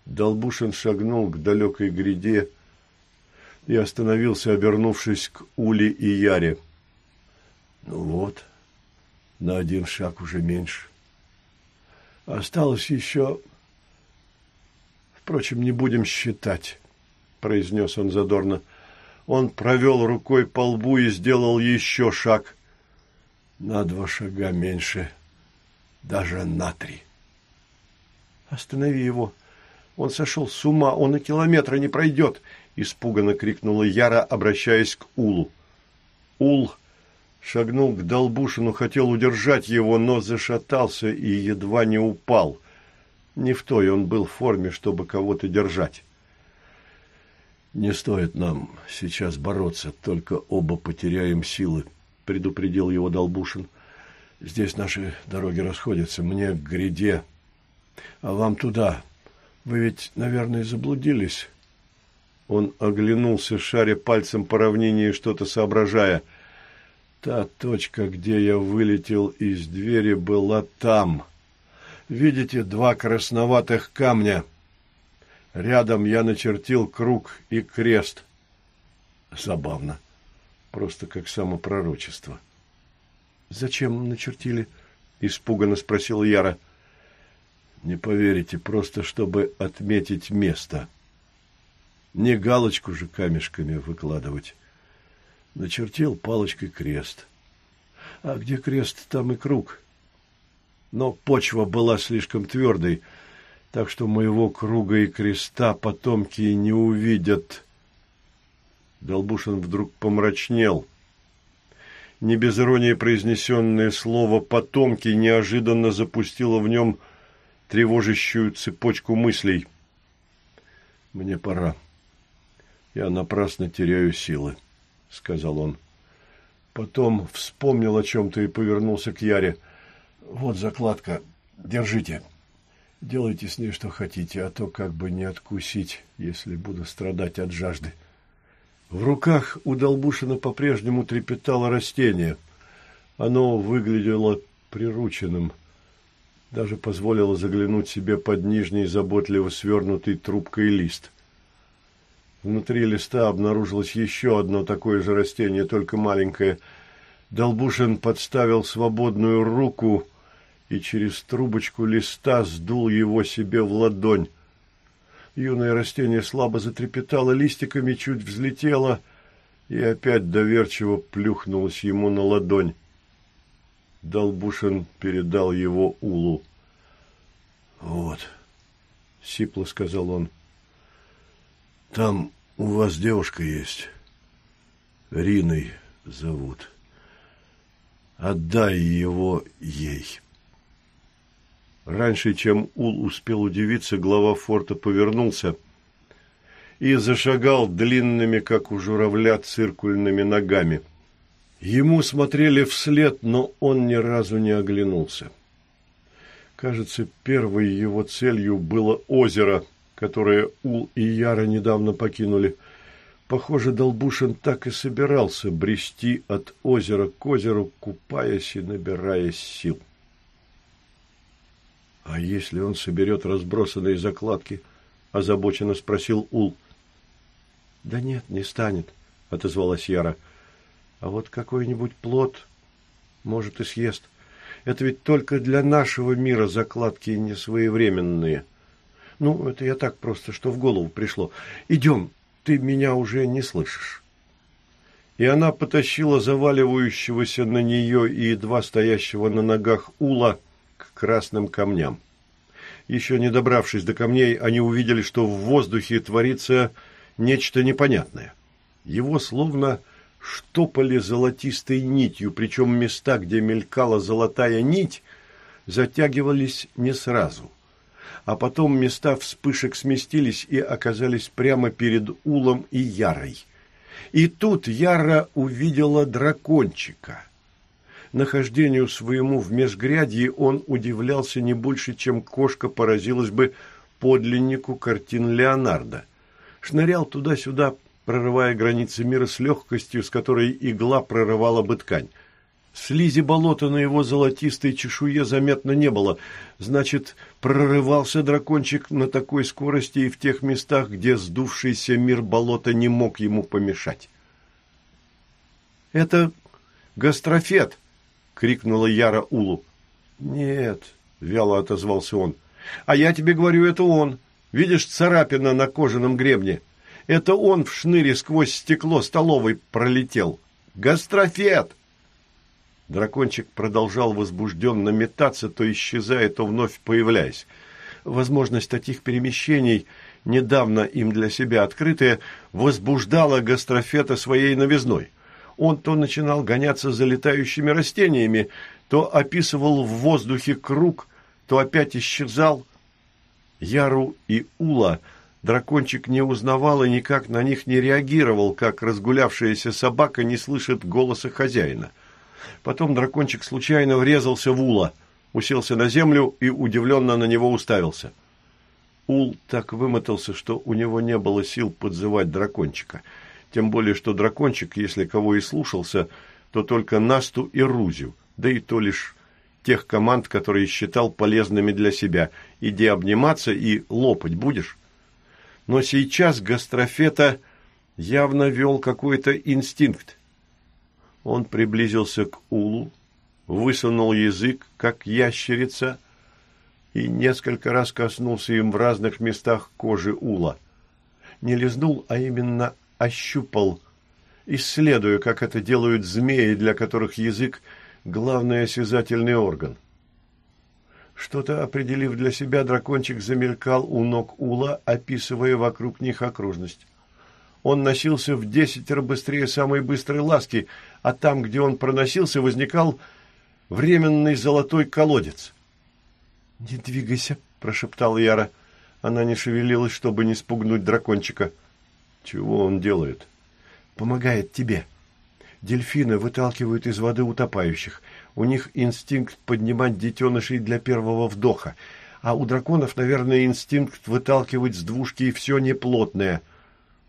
Долбушин шагнул к далекой гряде, и остановился, обернувшись к Уле и Яре. Ну вот, на один шаг уже меньше. Осталось еще... Впрочем, не будем считать, произнес он задорно. Он провел рукой по лбу и сделал еще шаг. На два шага меньше, даже на три. Останови его. Он сошел с ума, он и километра не пройдет испуганно крикнула Яра, обращаясь к Улу. Ул шагнул к Долбушину, хотел удержать его, но зашатался и едва не упал. Не в той он был форме, чтобы кого-то держать. «Не стоит нам сейчас бороться, только оба потеряем силы», — предупредил его Долбушин. «Здесь наши дороги расходятся. Мне к гряде, а вам туда. Вы ведь, наверное, заблудились». Он оглянулся, шаря пальцем по равнине и что-то соображая. Та точка, где я вылетел из двери, была там. Видите два красноватых камня? Рядом я начертил круг и крест. Забавно. Просто как самопророчество. — Зачем начертили? — испуганно спросил Яра. — Не поверите, просто чтобы отметить место. — не галочку же камешками выкладывать. Начертил палочкой крест. А где крест, там и круг. Но почва была слишком твердой, так что моего круга и креста потомки не увидят. Долбушин вдруг помрачнел. Не без иронии произнесенное слово «потомки» неожиданно запустило в нем тревожащую цепочку мыслей. «Мне пора», я напрасно теряю силы, — сказал он. Потом вспомнил о чем-то и повернулся к Яре. Вот закладка. Держите. Делайте с ней что хотите, а то как бы не откусить, если буду страдать от жажды. В руках у Долбушина по-прежнему трепетало растение. Оно выглядело прирученным. Даже позволило заглянуть себе под нижний заботливо свернутый трубкой лист — Внутри листа обнаружилось еще одно такое же растение, только маленькое. Долбушин подставил свободную руку и через трубочку листа сдул его себе в ладонь. Юное растение слабо затрепетало листиками, чуть взлетело и опять доверчиво плюхнулось ему на ладонь. Долбушин передал его Улу. «Вот», — сипло сказал он, — «там у вас девушка есть. Риной зовут. Отдай его ей». Раньше, чем Ул успел удивиться, глава форта повернулся и зашагал длинными, как у журавля, циркульными ногами. Ему смотрели вслед, но он ни разу не оглянулся. Кажется, первой его целью было озеро, которое Ул и Яра недавно покинули. Похоже, Долбушин так и собирался брести от озера к озеру, купаясь и набираясь сил. «А если он соберет разбросанные закладки?» – озабоченно спросил Ул. «Да нет, не станет», – отозвалась Яра. «А вот какой-нибудь плод, может, и съест. Это ведь только для нашего мира закладки не своевременные. Ну, это я так просто, что в голову пришло. Идем, ты меня уже не слышишь». И она потащила заваливающегося на нее и едва стоящего на ногах Ула – красным камням. Еще не добравшись до камней, они увидели, что в воздухе творится нечто непонятное. Его словно штопали золотистой нитью, причем места, где мелькала золотая нить, затягивались не сразу. А потом места вспышек сместились и оказались прямо перед Улом и Ярой. И тут Яра увидела дракончика – нахождению своему в межгрядье он удивлялся не больше, чем кошка поразилась бы подлиннику картин Леонардо. Шнырял туда-сюда, прорывая границы мира с легкостью, с которой игла прорывала бы ткань. Слизи болота на его золотистой чешуе заметно не было. Значит, прорывался дракончик на такой скорости и в тех местах, где сдувшийся мир болота не мог ему помешать. «Это гастрофет», крикнула Яра Улу. Нет, вяло отозвался он. А я тебе говорю, это он. Видишь, царапина на кожаном гребне. Это он в шныре сквозь стекло столовой пролетел. Гастрофет! Дракончик продолжал возбужденно метаться, то исчезая, то вновь появляясь. Возможность таких перемещений, недавно им для себя открытая, возбуждала гастрофета своей новизной он то начинал гоняться за летающими растениями, то описывал в воздухе круг, то опять исчезал. Яру и Ула дракончик не узнавал и никак на них не реагировал, как разгулявшаяся собака не слышит голоса хозяина. Потом дракончик случайно врезался в Ула, уселся на землю и удивленно на него уставился. Ул так вымотался, что у него не было сил подзывать дракончика – тем более, что дракончик, если кого и слушался, то только Насту и Рузю, да и то лишь тех команд, которые считал полезными для себя. Иди обниматься и лопать будешь. Но сейчас гастрофета явно вел какой-то инстинкт. Он приблизился к Улу, высунул язык, как ящерица, и несколько раз коснулся им в разных местах кожи Ула. Не лизнул, а именно ощупал, исследуя, как это делают змеи, для которых язык – главный осязательный орган. Что-то определив для себя, дракончик замелькал у ног Ула, описывая вокруг них окружность. Он носился в десятеро быстрее самой быстрой ласки, а там, где он проносился, возникал временный золотой колодец. «Не двигайся», – прошептал Яра. Она не шевелилась, чтобы не спугнуть дракончика. – чего он делает? Помогает тебе. Дельфины выталкивают из воды утопающих. У них инстинкт поднимать детенышей для первого вдоха. А у драконов, наверное, инстинкт выталкивать с двушки все неплотное.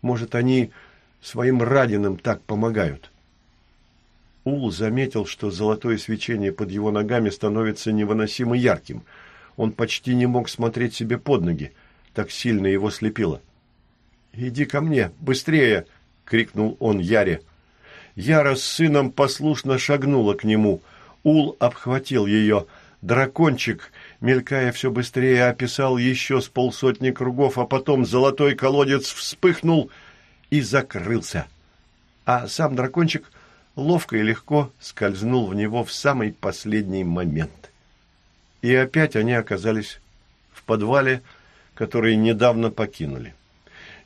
Может, они своим раненым так помогают. Ул заметил, что золотое свечение под его ногами становится невыносимо ярким. Он почти не мог смотреть себе под ноги, так сильно его слепило. «Иди ко мне, быстрее!» — крикнул он Яре. Яра с сыном послушно шагнула к нему. Ул обхватил ее. Дракончик, мелькая все быстрее, описал еще с полсотни кругов, а потом золотой колодец вспыхнул и закрылся. А сам дракончик ловко и легко скользнул в него в самый последний момент. И опять они оказались в подвале, который недавно покинули.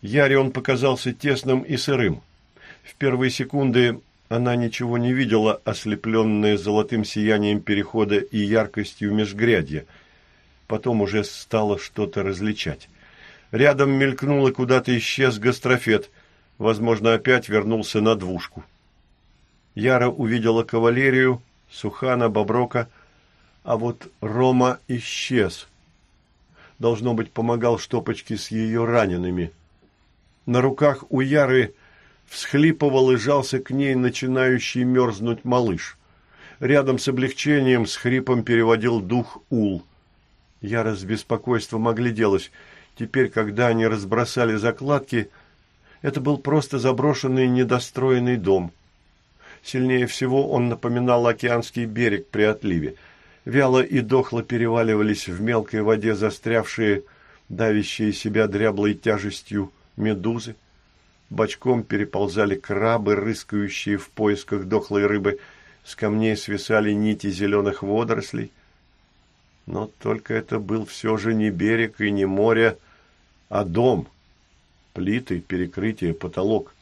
Яре он показался тесным и сырым. В первые секунды она ничего не видела, ослепленная золотым сиянием перехода и яркостью межгрядья. Потом уже стало что-то различать. Рядом мелькнул и куда-то исчез гастрофет. Возможно, опять вернулся на двушку. Яра увидела кавалерию, Сухана, Боброка, а вот Рома исчез. Должно быть, помогал штопочке с ее ранеными. На руках у Яры всхлипывал и жался к ней начинающий мерзнуть малыш. Рядом с облегчением с хрипом переводил дух Ул. Яра с беспокойством огляделась. Теперь, когда они разбросали закладки, это был просто заброшенный недостроенный дом. Сильнее всего он напоминал океанский берег при отливе. Вяло и дохло переваливались в мелкой воде застрявшие, давящие себя дряблой тяжестью медузы бочком переползали крабы, рыскающие в поисках дохлой рыбы, с камней свисали нити зеленых водорослей. Но только это был все же не берег и не море, а дом. Плиты, перекрытие, потолок.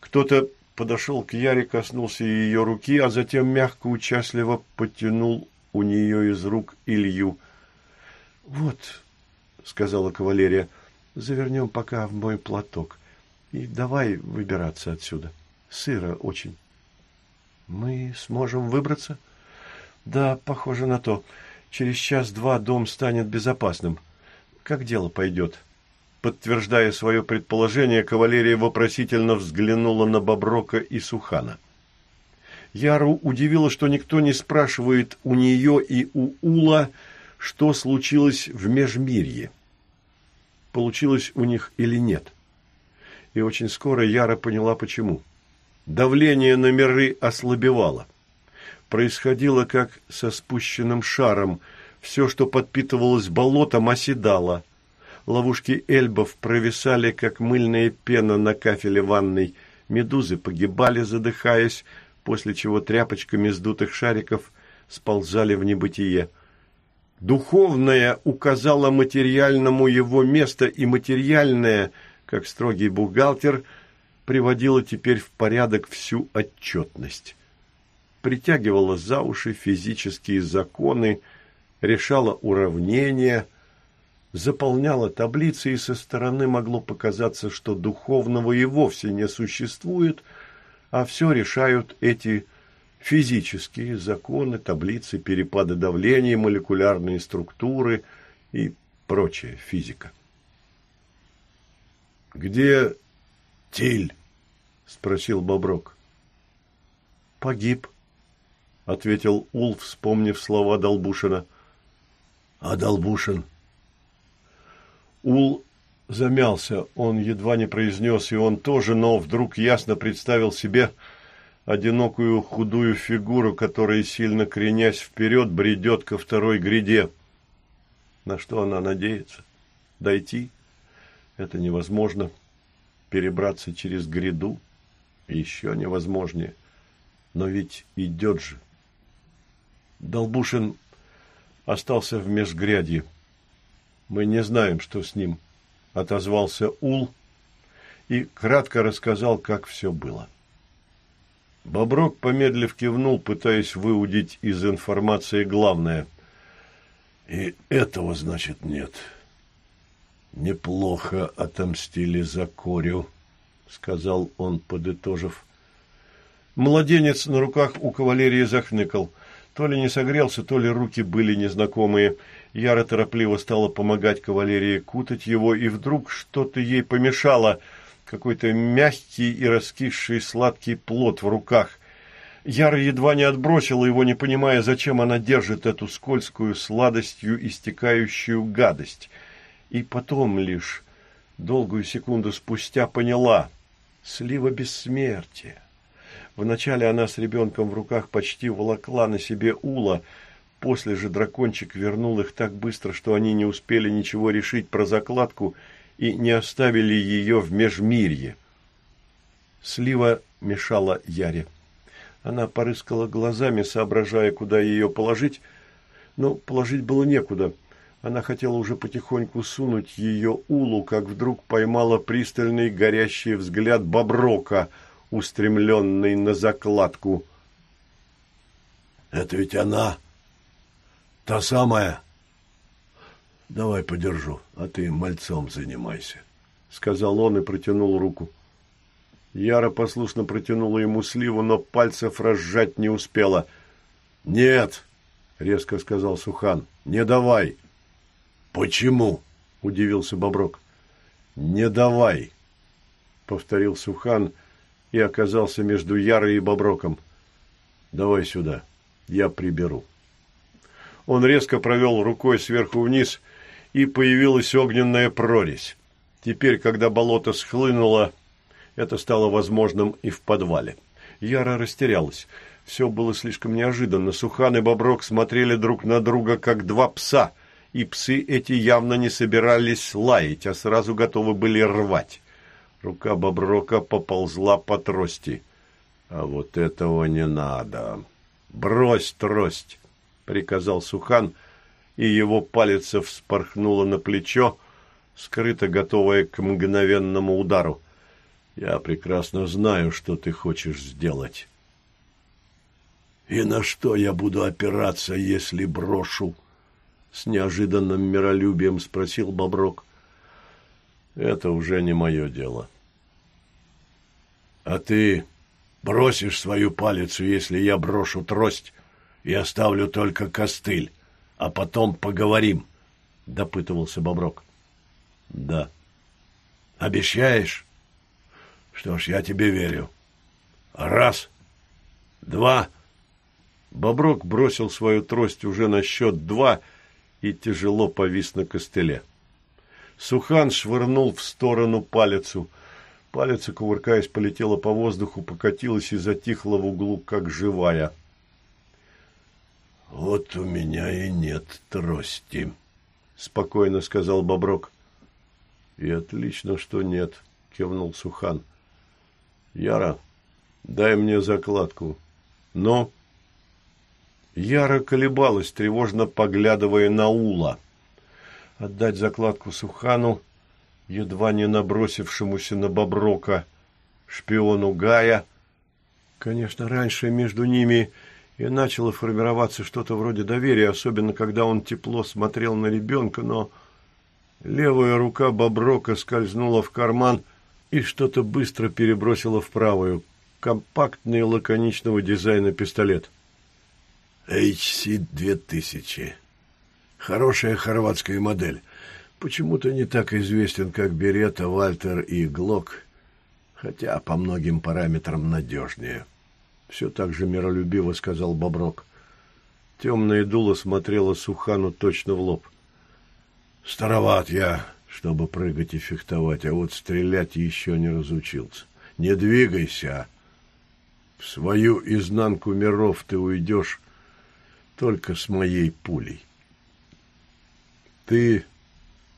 Кто-то подошел к Яре, коснулся ее руки, а затем мягко, участливо потянул у нее из рук Илью. «Вот», — сказала кавалерия, — «завернем пока в мой платок. И давай выбираться отсюда. Сыро очень. Мы сможем выбраться? Да, похоже на то. Через час-два дом станет безопасным. Как дело пойдет? Подтверждая свое предположение, кавалерия вопросительно взглянула на Боброка и Сухана. Яру удивило, что никто не спрашивает у нее и у Ула, что случилось в Межмирье. Получилось у них или нет и очень скоро Яра поняла, почему. Давление на миры ослабевало. Происходило как со спущенным шаром. Все, что подпитывалось болотом, оседало. Ловушки эльбов провисали, как мыльная пена на кафеле ванной. Медузы погибали, задыхаясь, после чего тряпочками сдутых шариков сползали в небытие. Духовное указало материальному его место, и материальное – как строгий бухгалтер, приводила теперь в порядок всю отчетность. Притягивала за уши физические законы, решала уравнения, заполняла таблицы, и со стороны могло показаться, что духовного и вовсе не существует, а все решают эти физические законы, таблицы, перепады давления, молекулярные структуры и прочая физика. «Где Тиль?» — спросил Боброк. «Погиб», — ответил Ул, вспомнив слова Долбушина. «А Долбушин?» Ул замялся. Он едва не произнес, и он тоже, но вдруг ясно представил себе одинокую худую фигуру, которая, сильно кренясь вперед, бредет ко второй гряде. На что она надеется? Дойти? Это невозможно. Перебраться через гряду еще невозможнее. Но ведь идет же. Долбушин остался в межгрядье. Мы не знаем, что с ним. Отозвался Ул и кратко рассказал, как все было. Боброк, помедлив, кивнул, пытаясь выудить из информации главное. «И этого, значит, нет», «Неплохо отомстили за Корю», — сказал он, подытожив. Младенец на руках у кавалерии захныкал. То ли не согрелся, то ли руки были незнакомые. Яра торопливо стала помогать кавалерии кутать его, и вдруг что-то ей помешало. Какой-то мягкий и раскисший сладкий плод в руках. Яра едва не отбросила его, не понимая, зачем она держит эту скользкую сладостью истекающую гадость — и потом лишь долгую секунду спустя поняла – слива бессмертия. Вначале она с ребенком в руках почти волокла на себе ула, после же дракончик вернул их так быстро, что они не успели ничего решить про закладку и не оставили ее в межмирье. Слива мешала Яре. Она порыскала глазами, соображая, куда ее положить, но положить было некуда. Она хотела уже потихоньку сунуть ее улу, как вдруг поймала пристальный горящий взгляд Боброка, устремленный на закладку. «Это ведь она? Та самая?» «Давай подержу, а ты мальцом занимайся», — сказал он и протянул руку. Яра послушно протянула ему сливу, но пальцев разжать не успела. «Нет!» — резко сказал Сухан. «Не давай!» «Почему?» — удивился Боброк. «Не давай!» — повторил Сухан и оказался между Ярой и Боброком. «Давай сюда, я приберу». Он резко провел рукой сверху вниз, и появилась огненная прорезь. Теперь, когда болото схлынуло, это стало возможным и в подвале. Яра растерялась. Все было слишком неожиданно. Сухан и Боброк смотрели друг на друга, как два пса, и псы эти явно не собирались лаять, а сразу готовы были рвать. Рука Боброка поползла по трости. «А вот этого не надо!» «Брось трость!» — приказал Сухан, и его палец вспорхнуло на плечо, скрыто готовое к мгновенному удару. Я прекрасно знаю, что ты хочешь сделать. И на что я буду опираться, если брошу? С неожиданным миролюбием спросил Боброк. Это уже не мое дело. А ты бросишь свою палицу, если я брошу трость и оставлю только костыль, а потом поговорим, — допытывался Боброк. — Да. — Обещаешь? Что ж, я тебе верю. Раз, два. Боброк бросил свою трость уже на счет два и тяжело повис на костыле. Сухан швырнул в сторону палицу. Палица, кувыркаясь, полетела по воздуху, покатилась и затихла в углу, как живая. «Вот у меня и нет трости», — спокойно сказал Боброк. «И отлично, что нет», — кивнул Сухан. Яра, дай мне закладку. Но... Яра колебалась, тревожно поглядывая на Ула. Отдать закладку Сухану, едва не набросившемуся на Боброка, шпиону Гая. Конечно, раньше между ними и начало формироваться что-то вроде доверия, особенно когда он тепло смотрел на ребенка, но левая рука Боброка скользнула в карман — и что-то быстро перебросило в правую. Компактный лаконичного дизайна пистолет. HC-2000. Хорошая хорватская модель. Почему-то не так известен, как Берета, Вальтер и Глок, хотя по многим параметрам надежнее. Все так же миролюбиво сказал Боброк. Темное дуло смотрело Сухану точно в лоб. «Староват я чтобы прыгать и фехтовать, а вот стрелять еще не разучился. Не двигайся. В свою изнанку миров ты уйдешь только с моей пулей. Ты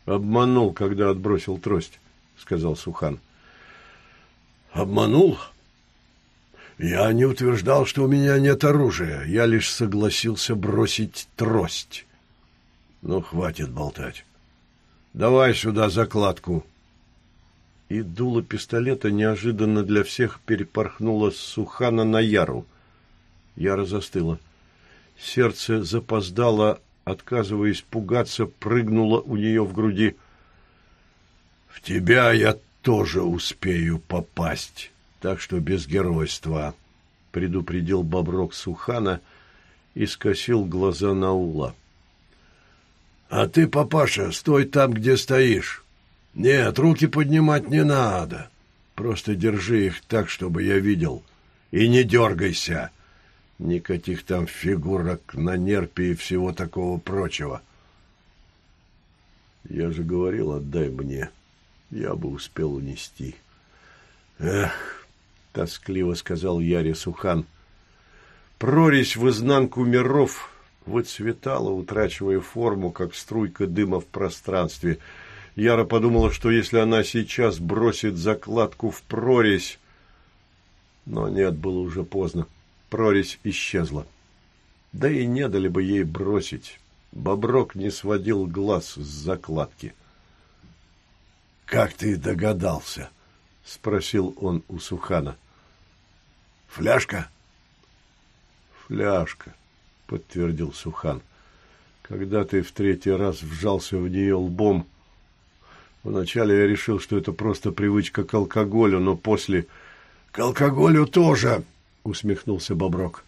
обманул, когда отбросил трость, сказал Сухан. Обманул? Я не утверждал, что у меня нет оружия. Я лишь согласился бросить трость. Ну, хватит болтать. Давай сюда закладку. И дуло пистолета неожиданно для всех перепорхнуло с Сухана на Яру. Яра застыла. Сердце запоздало, отказываясь пугаться, прыгнуло у нее в груди. «В тебя я тоже успею попасть, так что без геройства», — предупредил Боброк Сухана и скосил глаза на Ула. А ты, папаша, стой там, где стоишь. Нет, руки поднимать не надо. Просто держи их так, чтобы я видел. И не дергайся. Никаких там фигурок на нерпе и всего такого прочего. Я же говорил, отдай мне. Я бы успел унести. Эх, тоскливо сказал Яре Сухан. Прорезь в изнанку миров выцветала, утрачивая форму, как струйка дыма в пространстве. Яра подумала, что если она сейчас бросит закладку в прорезь... Но нет, было уже поздно. Прорезь исчезла. Да и не дали бы ей бросить. Боброк не сводил глаз с закладки. «Как ты догадался?» — спросил он у Сухана. «Фляжка?» «Фляжка», — подтвердил Сухан. «Когда ты в третий раз вжался в нее лбом...» Вначале я решил, что это просто привычка к алкоголю, но после... — К алкоголю тоже, — усмехнулся Боброк.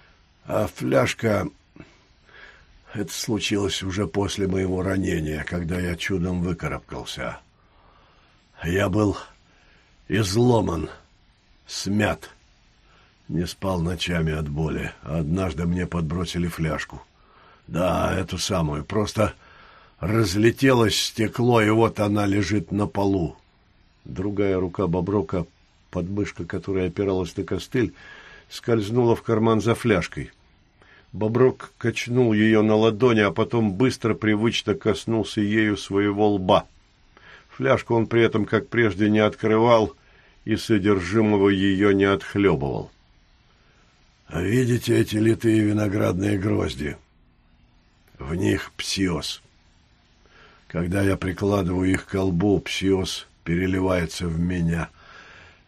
— А фляжка... Это случилось уже после моего ранения, когда я чудом выкарабкался. Я был изломан, смят. Не спал ночами от боли, однажды мне подбросили фляжку. Да, эту самую, просто разлетелось стекло, и вот она лежит на полу. Другая рука Боброка, подмышка которой опиралась на костыль, скользнула в карман за фляжкой. Боброк качнул ее на ладони, а потом быстро, привычно коснулся ею своего лба. Фляжку он при этом, как прежде, не открывал и содержимого ее не отхлебывал. «А видите эти литые виноградные грозди? В них псиос. Когда я прикладываю их к колбу, псиос переливается в меня.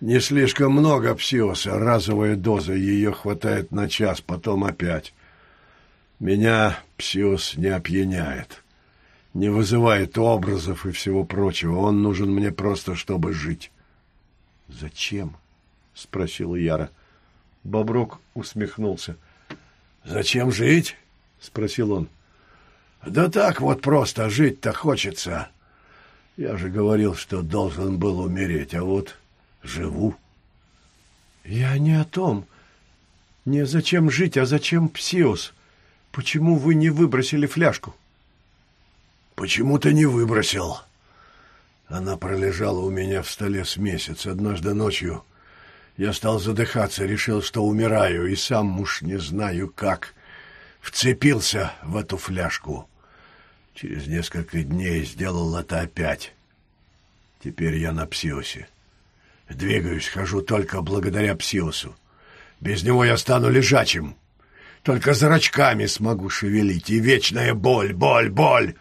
Не слишком много псиоса, разовая доза, ее хватает на час, потом опять. Меня псиос не опьяняет, не вызывает образов и всего прочего. Он нужен мне просто, чтобы жить. — Зачем? — спросила Яра. Боброк усмехнулся. — Зачем жить? — спросил он. — Да так вот просто жить-то хочется. Я же говорил, что должен был умереть, а вот живу. — Я не о том. Не зачем жить, а зачем псиос? — Почему вы не выбросили фляжку? Почему-то не выбросил. Она пролежала у меня в столе с месяц. Однажды ночью я стал задыхаться, решил, что умираю, и сам уж не знаю как. Вцепился в эту фляжку. Через несколько дней сделал это опять. Теперь я на псиосе. Двигаюсь, хожу только благодаря псиосу. Без него я стану лежачим. Только зрачками смогу шевелить, и вечная боль, боль, боль.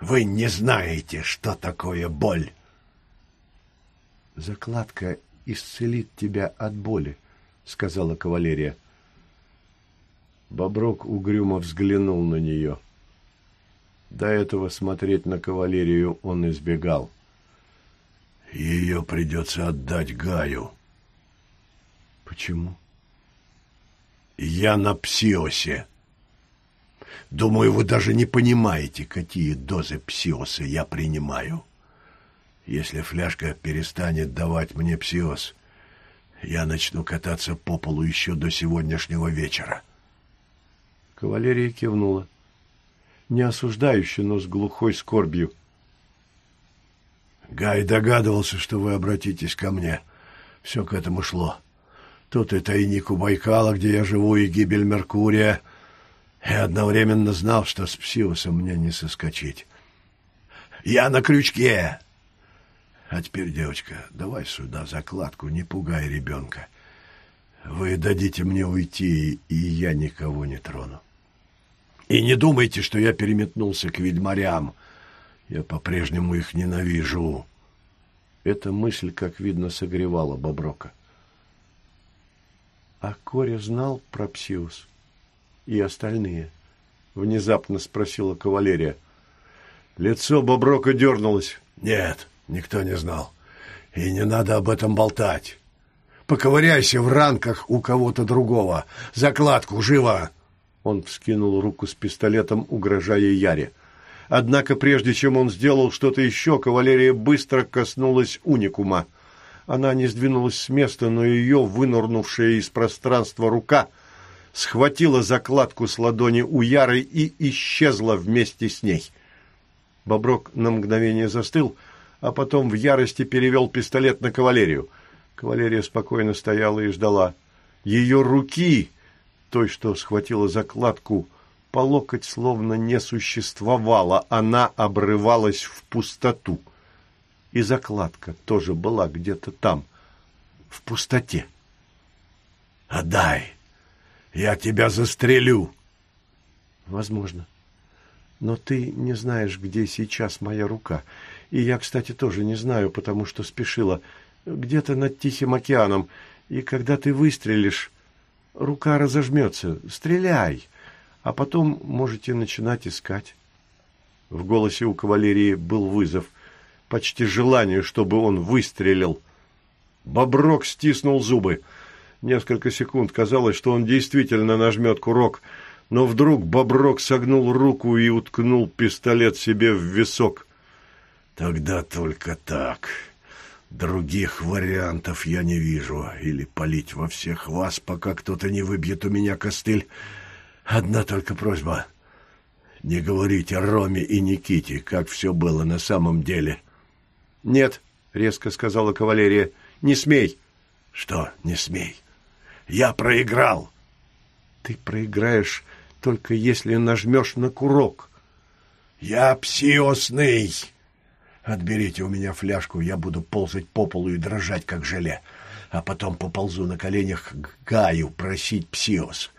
Вы не знаете, что такое боль. Закладка исцелит тебя от боли, сказала кавалерия. Боброк угрюмо взглянул на нее. До этого смотреть на кавалерию он избегал. Ее придется отдать Гаю. Почему? Я на псиосе. Думаю, вы даже не понимаете, какие дозы псиоса я принимаю. Если фляжка перестанет давать мне псиос, я начну кататься по полу еще до сегодняшнего вечера. Кавалерия кивнула. Не осуждающе, но с глухой скорбью. Гай догадывался, что вы обратитесь ко мне. Все к этому шло. Тут и тайник у Байкала, где я живу, и гибель Меркурия. И одновременно знал, что с Псиусом мне не соскочить. Я на крючке. А теперь, девочка, давай сюда закладку, не пугай ребенка. Вы дадите мне уйти, и я никого не трону. И не думайте, что я переметнулся к ведьмарям. Я по-прежнему их ненавижу. Эта мысль, как видно, согревала Боброка. А Коря знал про Псиус и остальные? Внезапно спросила кавалерия. Лицо Боброка дернулось. Нет, никто не знал. И не надо об этом болтать. Поковыряйся в ранках у кого-то другого. Закладку, живо!» Он вскинул руку с пистолетом, угрожая Яре. Однако прежде чем он сделал что-то еще, кавалерия быстро коснулась уникума. Она не сдвинулась с места, но ее, вынырнувшая из пространства рука, схватила закладку с ладони у Яры и исчезла вместе с ней. Боброк на мгновение застыл, а потом в ярости перевел пистолет на кавалерию. Кавалерия спокойно стояла и ждала. Ее руки, той, что схватила закладку, по локоть словно не существовала, она обрывалась в пустоту. И закладка тоже была где-то там, в пустоте. «Отдай! Я тебя застрелю!» «Возможно. Но ты не знаешь, где сейчас моя рука. И я, кстати, тоже не знаю, потому что спешила. Где-то над Тихим океаном. И когда ты выстрелишь, рука разожмется. Стреляй, а потом можете начинать искать». В голосе у кавалерии был вызов, почти желание, чтобы он выстрелил. Боброк стиснул зубы. Несколько секунд казалось, что он действительно нажмет курок, но вдруг Боброк согнул руку и уткнул пистолет себе в висок. «Тогда только так. Других вариантов я не вижу. Или палить во всех вас, пока кто-то не выбьет у меня костыль. Одна только просьба. Не говорите Роме и Никите, как все было на самом деле». «Нет», — резко сказала кавалерия, — не смей. Что не смей? Я проиграл. Ты проиграешь только если нажмешь на курок. Я псиосный. Отберите у меня фляжку, я буду ползать по полу и дрожать, как желе, а потом поползу на коленях к Гаю просить псиос.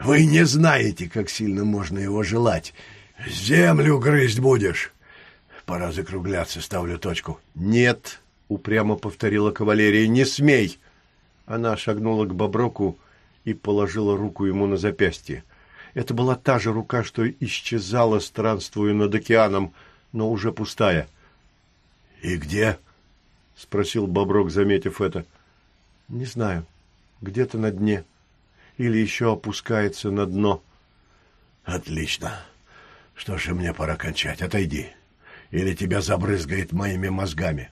Вы не знаете, как сильно можно его желать. Землю грызть будешь. Пора закругляться, ставлю точку. Нет, упрямо повторила кавалерия. «Не смей!» Она шагнула к Боброку и положила руку ему на запястье. Это была та же рука, что исчезала, странствуя над океаном, но уже пустая. «И где?» — спросил Боброк, заметив это. «Не знаю. Где-то на дне. Или еще опускается на дно». «Отлично. Что ж, мне пора кончать. Отойди. Или тебя забрызгает моими мозгами».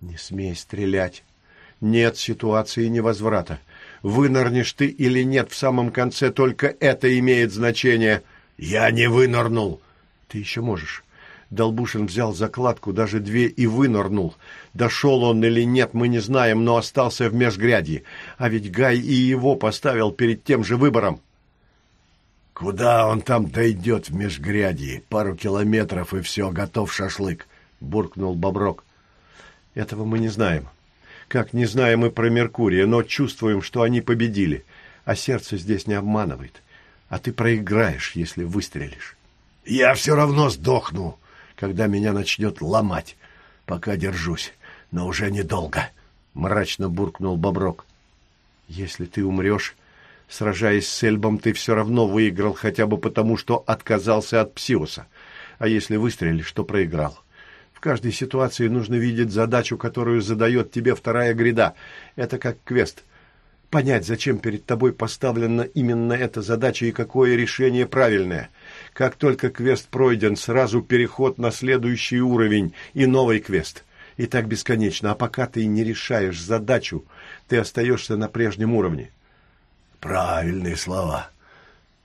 Не смей стрелять. Нет ситуации невозврата. Вынырнешь ты или нет в самом конце, только это имеет значение. Я не вынырнул. Ты еще можешь. Долбушин взял закладку, даже две, и вынырнул. Дошел он или нет, мы не знаем, но остался в межгрядье. А ведь Гай и его поставил перед тем же выбором. Куда он там дойдет в межгрядье? Пару километров, и все, готов шашлык, — буркнул Боброк. Этого мы не знаем. Как не знаем и про Меркурия, но чувствуем, что они победили. А сердце здесь не обманывает. А ты проиграешь, если выстрелишь. Я все равно сдохну, когда меня начнет ломать. Пока держусь, но уже недолго, — мрачно буркнул Боброк. Если ты умрешь, сражаясь с Эльбом, ты все равно выиграл хотя бы потому, что отказался от Псиоса. А если выстрелишь, то проиграл. В каждой ситуации нужно видеть задачу, которую задает тебе вторая гряда. Это как квест. Понять, зачем перед тобой поставлена именно эта задача и какое решение правильное. Как только квест пройден, сразу переход на следующий уровень и новый квест. И так бесконечно. А пока ты не решаешь задачу, ты остаешься на прежнем уровне. Правильные слова.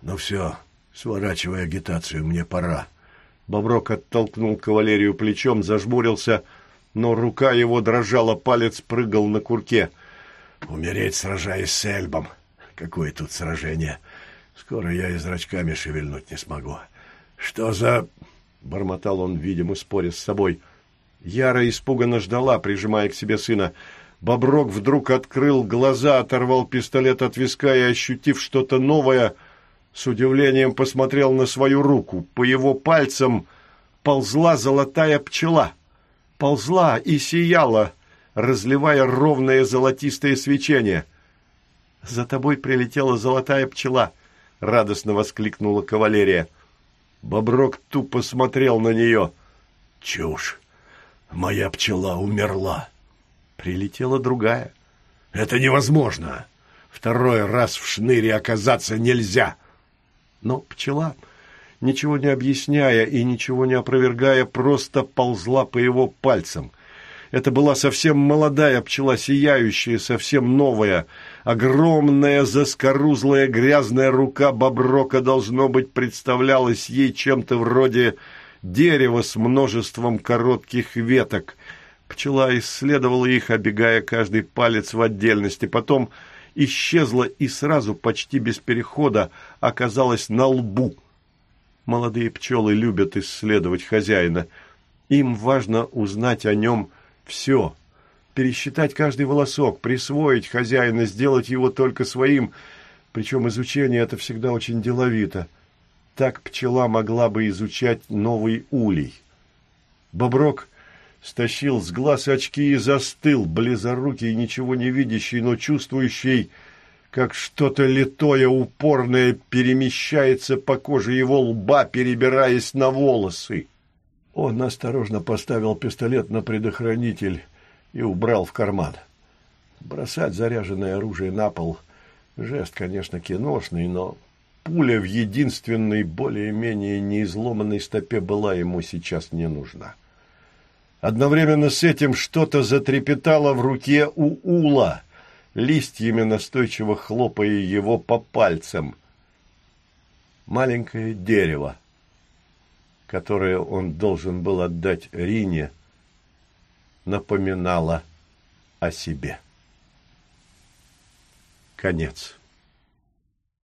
Ну все, сворачивай агитацию, мне пора. Боброк оттолкнул кавалерию плечом, зажмурился, но рука его дрожала, палец прыгал на курке. «Умереть, сражаясь с Эльбом. Какое тут сражение? Скоро я и зрачками шевельнуть не смогу. Что за...» — бормотал он, видимо, споря с собой. Яра испуганно ждала, прижимая к себе сына. Боброк вдруг открыл глаза, оторвал пистолет от виска и, ощутив что-то новое, — с удивлением посмотрел на свою руку. По его пальцам ползла золотая пчела. Ползла и сияла, разливая ровное золотистое свечение. «За тобой прилетела золотая пчела!» — радостно воскликнула кавалерия. Боброк тупо смотрел на нее. «Чушь! Моя пчела умерла!» Прилетела другая. «Это невозможно! Второй раз в шныре оказаться нельзя!» Но пчела, ничего не объясняя и ничего не опровергая, просто ползла по его пальцам. Это была совсем молодая пчела, сияющая, совсем новая. Огромная, заскорузлая, грязная рука Боброка, должно быть, представлялась ей чем-то вроде дерева с множеством коротких веток. Пчела исследовала их, обегая каждый палец в отдельности. Потом исчезла и сразу, почти без перехода, оказалась на лбу, Молодые пчелы любят исследовать хозяина. Им важно узнать о нем все. Пересчитать каждый волосок, присвоить хозяина, сделать его только своим. Причем изучение это всегда очень деловито. Так пчела могла бы изучать новый улей. Боброк стащил с глаз очки и застыл, близорукий, ничего не видящий, но чувствующий, как что-то литое, упорное перемещается по коже его лба, перебираясь на волосы. Он осторожно поставил пистолет на предохранитель и убрал в карман. Бросать заряженное оружие на пол – жест, конечно, киношный, но пуля в единственной, более-менее неизломанной стопе была ему сейчас не нужна. Одновременно с этим что-то затрепетало в руке у Ула, листьями настойчиво хлопая его по пальцам. Маленькое дерево, которое он должен был отдать Рине, напоминало о себе. Конец.